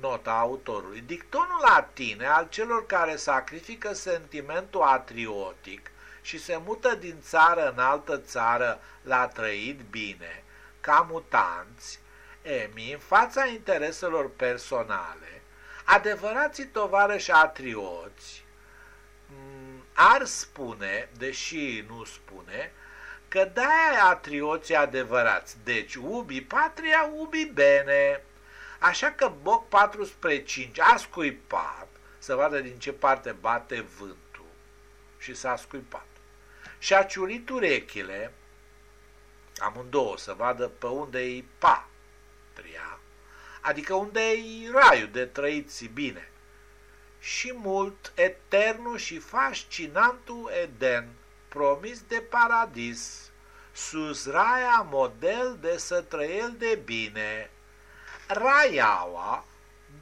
Nota autorului. Dictonul latine al celor care sacrifică sentimentul atriotic și se mută din țară în altă țară la trăit bine, ca mutanți, emi în fața intereselor personale, adevărații tovarăși atrioți, mm, ar spune, deși nu spune, că de-aia atrioții adevărați, deci ubi patria, ubi bene. Așa că Boc 4 spre 5 a scuipat să vadă din ce parte bate vântul și s-a scuipat. Și a ciurit urechile, amândouă, să vadă pe unde e patria, adică unde e raiul de trăiți bine. Și mult eternul și fascinantul Eden, promis de paradis, sus raia model de să trăiel de bine, raiaua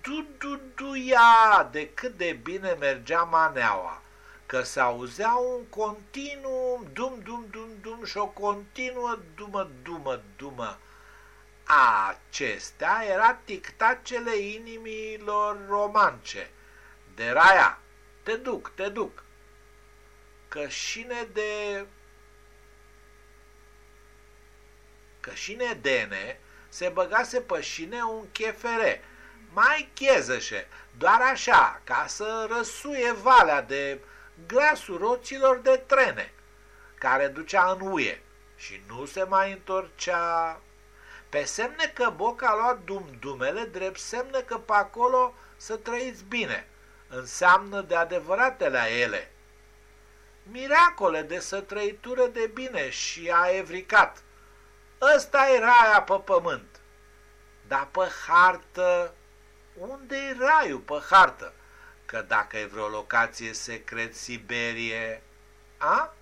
dududuia de cât de bine mergea maneaua, că se auzea un continuum dum dum dum dum și o continuă dumă dumă dumă. Acestea era tictacele inimilor romance. De raia, te duc, te duc. Cășine de... Cășine dene se băgase pe șine un chefere, mai chezășe, doar așa, ca să răsuie valea de glasul roților de trene, care ducea în uie și nu se mai întorcea. Pe semne că Boc a luat dumdumele, drept semne că pe acolo să trăiți bine, înseamnă de adevăratele a ele. Miracole de sătrăitură de bine și a evricat – ăsta e raia pe pământ. Dar pe hartă, unde e raiul pe hartă? Că dacă e vreo locație secret Siberie, a?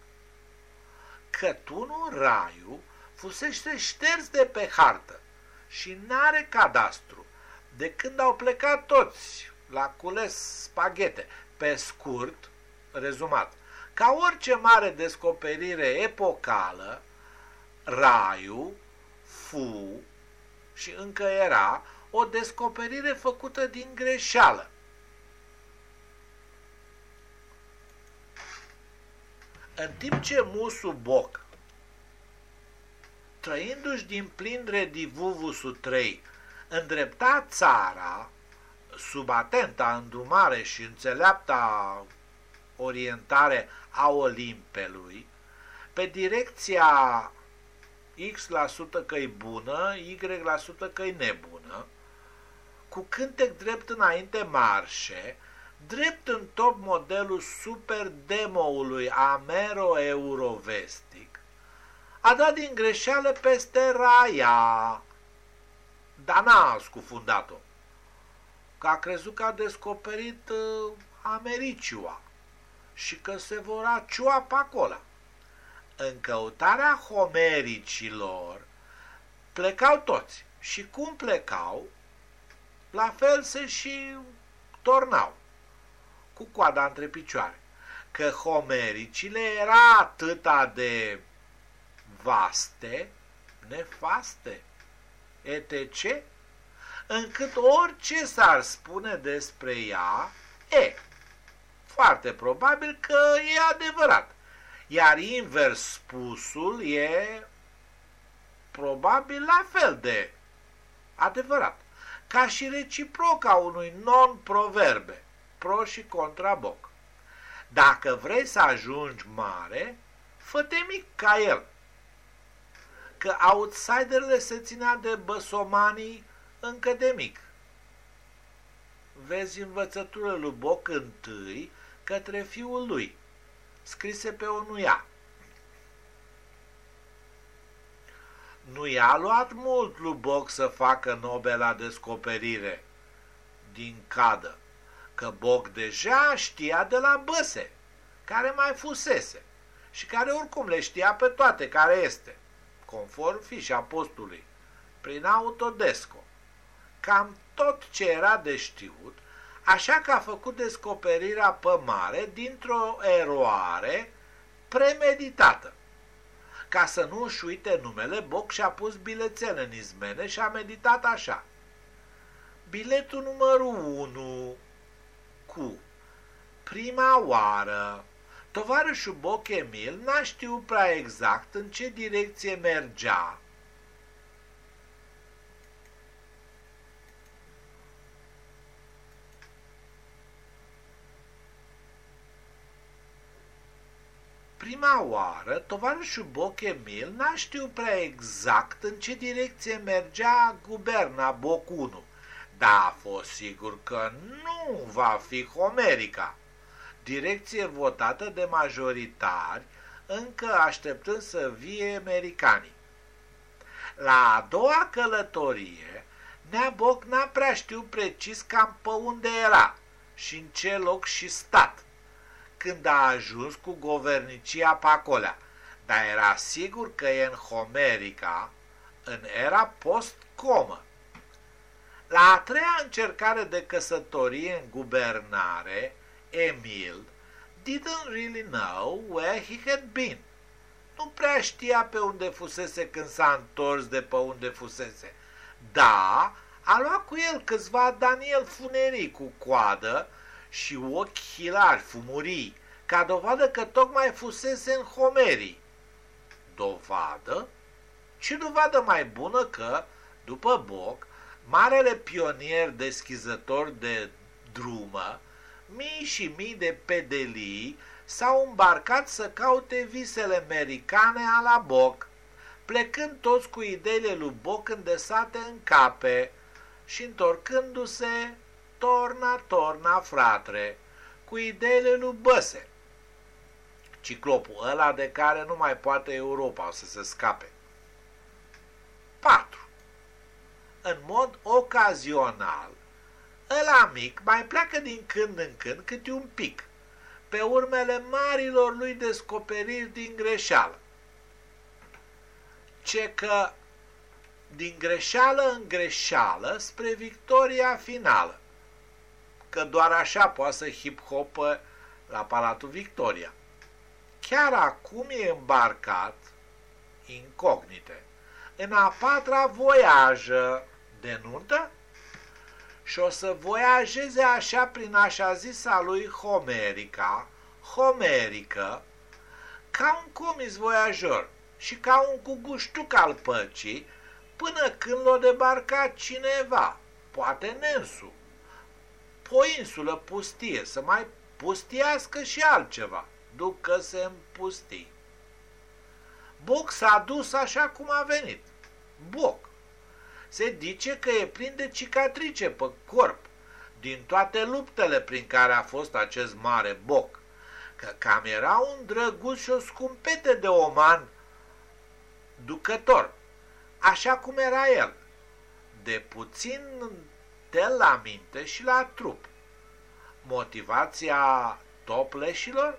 Că tu nu raiul fusește șters de pe hartă și n-are cadastru. De când au plecat toți la cules spaghete, pe scurt, rezumat, ca orice mare descoperire epocală, raiul fu și încă era o descoperire făcută din greșeală. În timp ce Musu Boc, trăindu-și din plin redivuvusul 3, îndrepta țara sub atenta îndrumare și înțeleapta orientare a Olimpelui, pe direcția X% că e bună, Y% că e nebună, cu cântec drept înainte marșe, drept în top modelul super demo-ului Amero Eurovestic, a dat din greșeală peste Raia, dar n-a scufundat-o, că a crezut că a descoperit uh, Americiua și că se vor aciua pe acolo în căutarea homericilor plecau toți și cum plecau, la fel se și tornau cu coada între picioare. Că homericile era atâta de vaste, nefaste, etc., încât orice s-ar spune despre ea, e, foarte probabil că e adevărat. Iar invers spusul e probabil la fel de adevărat, ca și reciproca unui non-proverbe, pro și contra boc. Dacă vrei să ajungi mare, fă-te mic ca el. Că outsiderele se ținea de băsomanii încă de mic. Vezi învățătură lui Boc întâi către fiul lui scrise pe o nuia. Nu i-a luat mult lui Boc să facă nobela descoperire din cadă, că Boc deja știa de la băse, care mai fusese, și care oricum le știa pe toate care este, conform fișa apostului, prin Autodesco. Cam tot ce era de știut, așa că a făcut descoperirea pe mare dintr-o eroare premeditată. Ca să nu își uite numele, Boc și-a pus bilețel în izmene și a meditat așa. Biletul numărul 1 cu prima oară. Tovarășul Boc Emil n-a știut prea exact în ce direcție mergea, prima oară, tovarășul Boc Emil n-a știut prea exact în ce direcție mergea guberna Boc 1, dar a fost sigur că nu va fi Homerica, direcție votată de majoritari, încă așteptând să vie americanii. La a doua călătorie, Nea Boc n-a prea știut precis cam pe unde era și în ce loc și stat când a ajuns cu governicia pe acolea, dar era sigur că e în Homerica, în era post-comă. La a treia încercare de căsătorie în guvernare, Emil didn't really know where he had been. Nu prea știa pe unde fusese când s-a întors de pe unde fusese. Da, a luat cu el câțiva Daniel Funerii cu coadă și ochi hilari, fumurii, ca dovadă că tocmai fusese în Homerii. Dovadă? Ce dovadă mai bună că, după Boc, marele pionier deschizător de drumă, mii și mii de pedelii s-au îmbarcat să caute visele americane a la Boc, plecând toți cu ideile lui Boc îndesate în cape și întorcându-se torna, torna, fratre, cu ideile lui Băse, ciclopul ăla de care nu mai poate Europa să se scape. 4. În mod ocazional, ăla mic mai pleacă din când în când câte un pic, pe urmele marilor lui descoperiri din greșeală. Ce că din greșeală în greșeală spre victoria finală că doar așa poate să hip-hopă la Palatul Victoria. Chiar acum e îmbarcat, incognite, în a patra voiajă de nuntă și o să voiajeze așa prin așa zisa lui Homerica, Homerică, ca un comis voiajor și ca un cuguștuc al păcii, până când l-o debarca cineva, poate Nensu, pe o insulă pustie, să mai pustiască și altceva, ducă se în pustii. Boc s-a dus așa cum a venit. Boc. Se dice că e plin de cicatrice pe corp, din toate luptele prin care a fost acest mare boc, că cam era un drăguț și o scumpete de oman ducător, așa cum era el, de puțin tel la minte și la trup. Motivația topleșilor?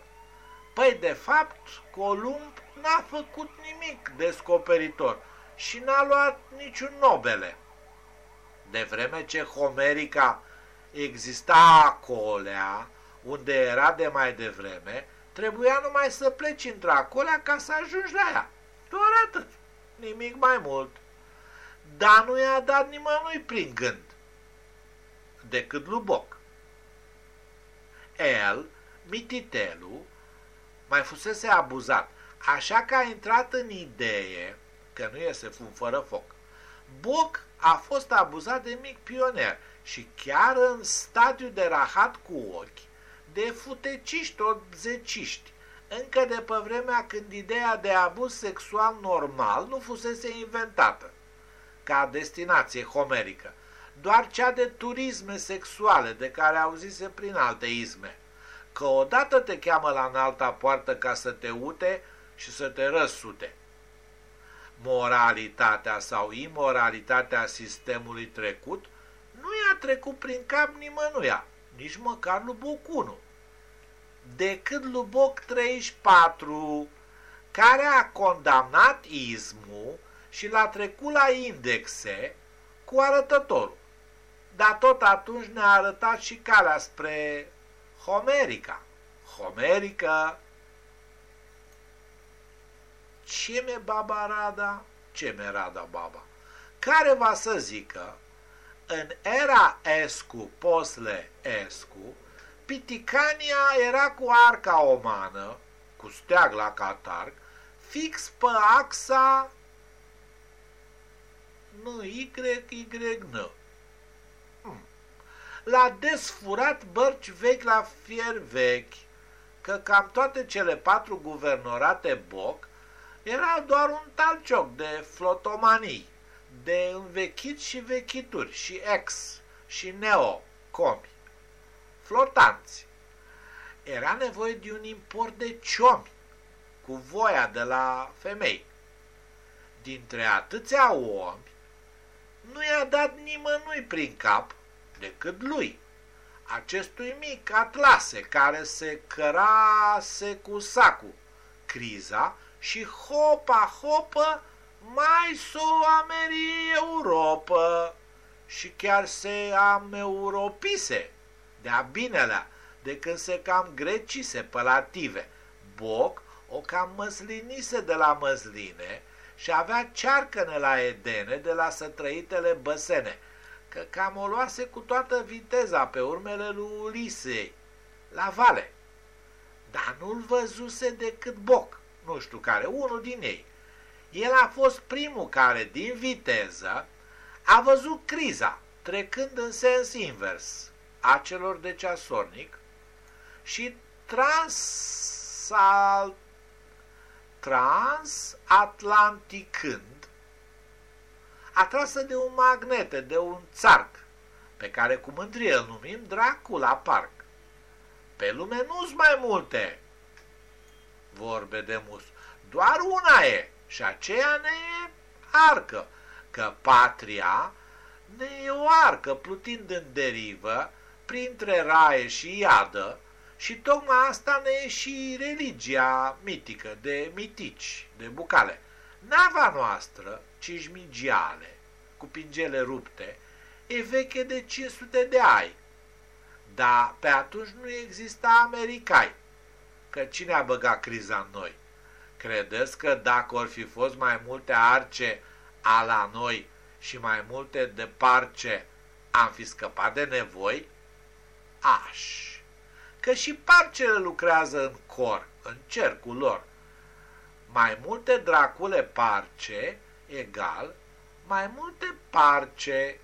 Păi, de fapt, Columb n-a făcut nimic descoperitor și n-a luat niciun Nobele. De vreme ce Homerica exista acolea, unde era de mai devreme, trebuia numai să pleci într-acolea ca să ajungi la ea. Doar atât, nimic mai mult. Dar nu i-a dat nimănui prin gând decât Luboc. El, mititelu, mai fusese abuzat, așa că a intrat în idee că nu iese fum fără foc. Boc a fost abuzat de mic pionier și chiar în stadiu de rahat cu ochi, de futeciști ori zeciști, încă de pe vremea când ideea de abuz sexual normal nu fusese inventată, ca destinație homerică, doar cea de turisme sexuale de care auzise prin alte izme, că odată te cheamă la înalta poartă ca să te ute și să te răsute. Moralitatea sau imoralitatea sistemului trecut nu i-a trecut prin cap nimănuia, nici măcar lui Bocunu. Decât lui Boc 34, care a condamnat ismul și l-a trecut la indexe cu arătătorul. Dar tot atunci ne-a arătat și calea spre Homerica. Homerica ce me baba rada? Ce me rada baba? Care va să zică în era Escu, posle Escu, Piticania era cu arca omană, cu steag la catarg, fix pe axa nu Y, Y, N. Hmm. L-a desfurat bărci vechi la fier vechi, că cam toate cele patru guvernorate Boc era doar un talcioc de flotomanii, de învechit și vechituri, și ex, și neo, comi, flotanți. Era nevoie de un import de ciomi, cu voia de la femei. Dintre atâția omi, nu i-a dat nimănui prin cap decât lui, acestui mic atlase care se cărase cu sacul, criza și hopa, hopă, mai s-o ameri Europa. Și chiar se am europise de-a binelea, de când se cam grecise pălative. Boc o cam măslinise de la măsline și avea cearcăne la edene de la sătrăitele băsene, că cam o luase cu toată viteza pe urmele lui Ulisei, la vale. Dar nu-l văzuse decât Boc nu știu care, unul din ei. El a fost primul care, din viteză, a văzut criza, trecând în sens invers a celor de ceasornic și transal, transatlanticând, atrasă de un magnete, de un țarc, pe care cu mândrie îl numim Dracula Park. Pe lume nu-s mai multe, vorbe de mus. Doar una e și aceea ne e arcă, că patria ne e o arcă plutind în derivă printre raie și iadă și tocmai asta ne e și religia mitică de mitici, de bucale. Nava noastră, cismigiale, cu pingele rupte, e veche de 500 de ani, dar pe atunci nu exista americai că cine a băgat criza în noi? Credeți că dacă or fi fost mai multe arce a la noi și mai multe de parce, am fi scăpat de nevoi? Aș! Că și parcele lucrează în cor, în cercul lor. Mai multe dracule parce egal mai multe parce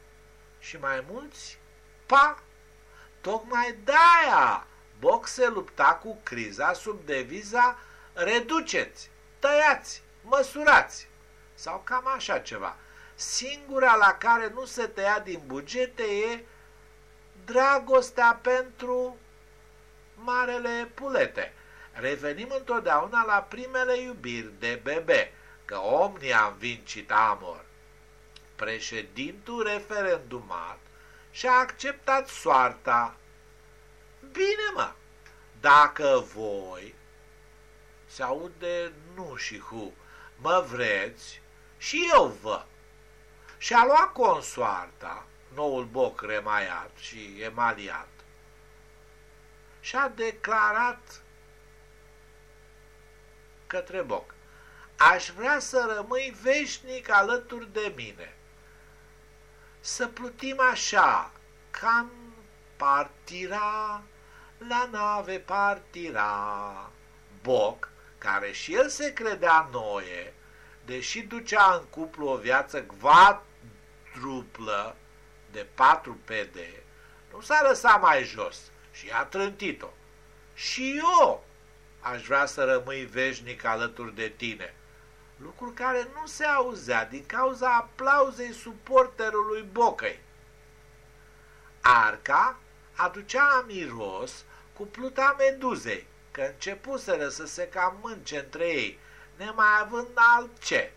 și mai mulți pa. Tocmai de-aia Boc se lupta cu criza sub deviza reduceți, tăiați, măsurați sau cam așa ceva. Singura la care nu se tăia din bugete e dragostea pentru marele pulete. Revenim întotdeauna la primele iubiri de bebe, că omnia vincit amor. Președintul referendumat și-a acceptat soarta Bine, mă, dacă voi, se aude nu și hu, mă vreți și eu vă. Și a luat consoarta, noul boc remaiat și emaliat, și a declarat către boc, aș vrea să rămâi veșnic alături de mine, să plutim așa, ca în partira la nave partira. Boc, care și el se credea noie, deși ducea în cuplu o viață quadruplă de patru pede, nu s-a lăsat mai jos și a trântit-o. Și eu aș vrea să rămâi veșnic alături de tine, lucru care nu se auzea din cauza aplauzei suporterului Bocăi. Arca aducea miros cu pluta meduzei, că începuseră să se cam mânce între ei, nemai având altce.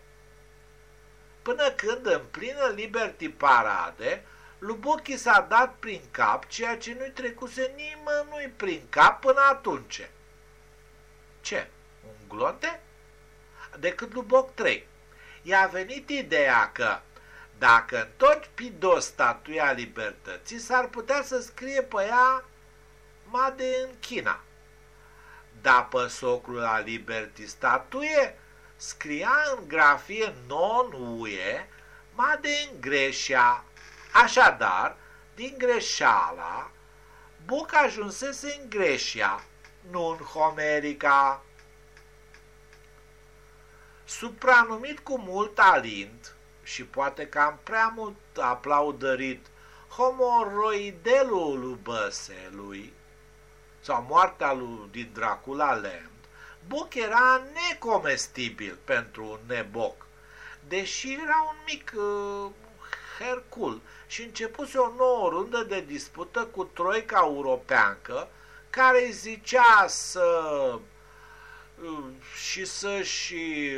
Până când, în plină Liberty Parade, Lubochi s-a dat prin cap ceea ce nu-i trecuse nimănui prin cap până atunci. Ce? Un glonte? Decât lui Boc 3. I-a venit ideea că dacă întorci pidos statuia libertății, s-ar putea să scrie pe ea Made în China. Dar pe socrul la Liberty statuie scria în grafie non-UE Made în Greșia. Așadar, din greșeala, Buc ajunsese în Greșia, nu în Homerica. Supranumit cu mult talent și poate cam prea mult aplaudărit homoroidelul lui Băselui sau moartea lui din Dracula Land, Buc era necomestibil pentru un neboc, deși era un mic uh, Hercul și începuse o nouă rundă de dispută cu troica europeancă care îi zicea să și să și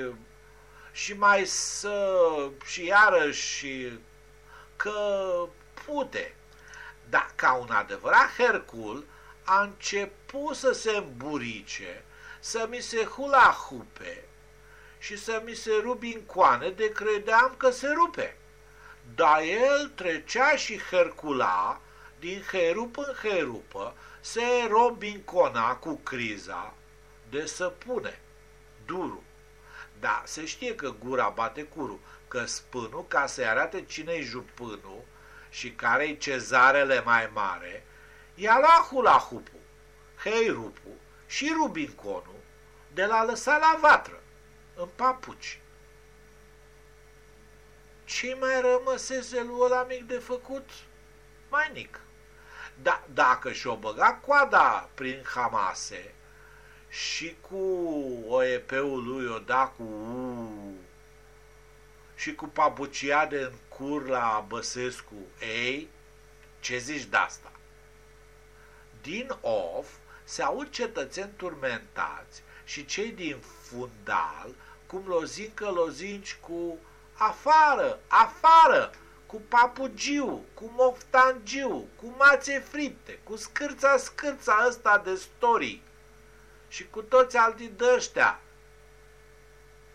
și mai să și iarăși că pute. Dar ca un adevărat Hercul a început să se îmburice, să mi se hula hupe și să mi se rubincoane de credeam că se rupe. Dar el trecea și hercula din herup în herupă, se robincona cu criza de săpune, duru. Da, se știe că gura bate curul, că spânul, ca să-i arate cine-i jupânul și care-i cezarele mai mare, i-a luat hula hupu, heirupu și rubinconul de la lăsa la vatră, în papuci ce mai rămăsese lui ăla mic de făcut? Mai nic. Da, dacă și-o băga coada prin hamase și cu OEP-ul lui o da cu U și cu pabuciade în cur la Băsescu, ei, ce zici de asta? Din off se aud cetățeni turmentați și cei din fundal cum lozincă lozinci cu afară, afară, cu papugiu, cu moftangiu, cu mațe fripte, cu scârța scârța ăsta de story și cu toți alții dăștea,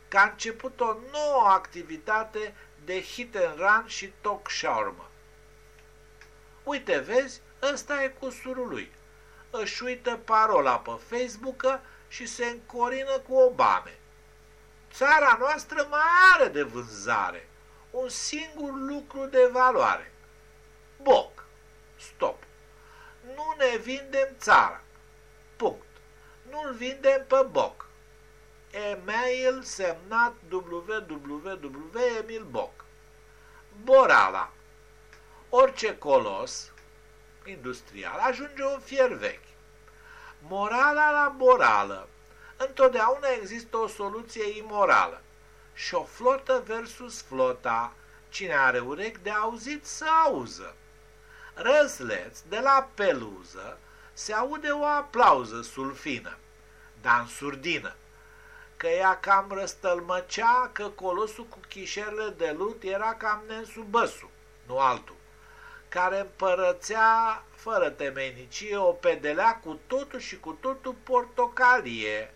că a început o nouă activitate de hit and run și talk shawarma. Uite, vezi, ăsta e cusurul lui. Își uită parola pe Facebook și se încorină cu Obame. Țara noastră mai are de vânzare un singur lucru de valoare. Boc. Stop. Nu ne vindem țara. Punct. Nu-l vindem pe boc. E-mail semnat www Emil Boc. Borala. Orice colos industrial ajunge un fier vechi. Morala la borală întotdeauna există o soluție imorală. Și o flotă versus flota, cine are urechi de auzit să auză. Răzleț de la peluză se aude o aplauză sulfină, dar în surdină, că ea cam răstălmăcea că colosul cu chișerele de lut era cam Nensu Băsu, nu altul, care împărățea fără temenicie o pedelea cu totul și cu totul portocalie,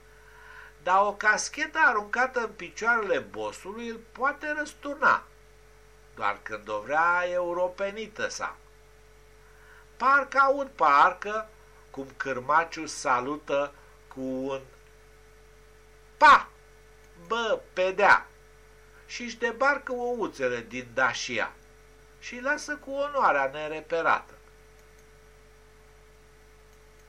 dar o caschetă aruncată în picioarele bosului îl poate răsturna, doar când o vrea europenită sa. Parcă aud parcă cum cârmaciul salută cu un pa, bă, pedea și își debarcă ouțele din dașia și lasă cu onoarea nereperată.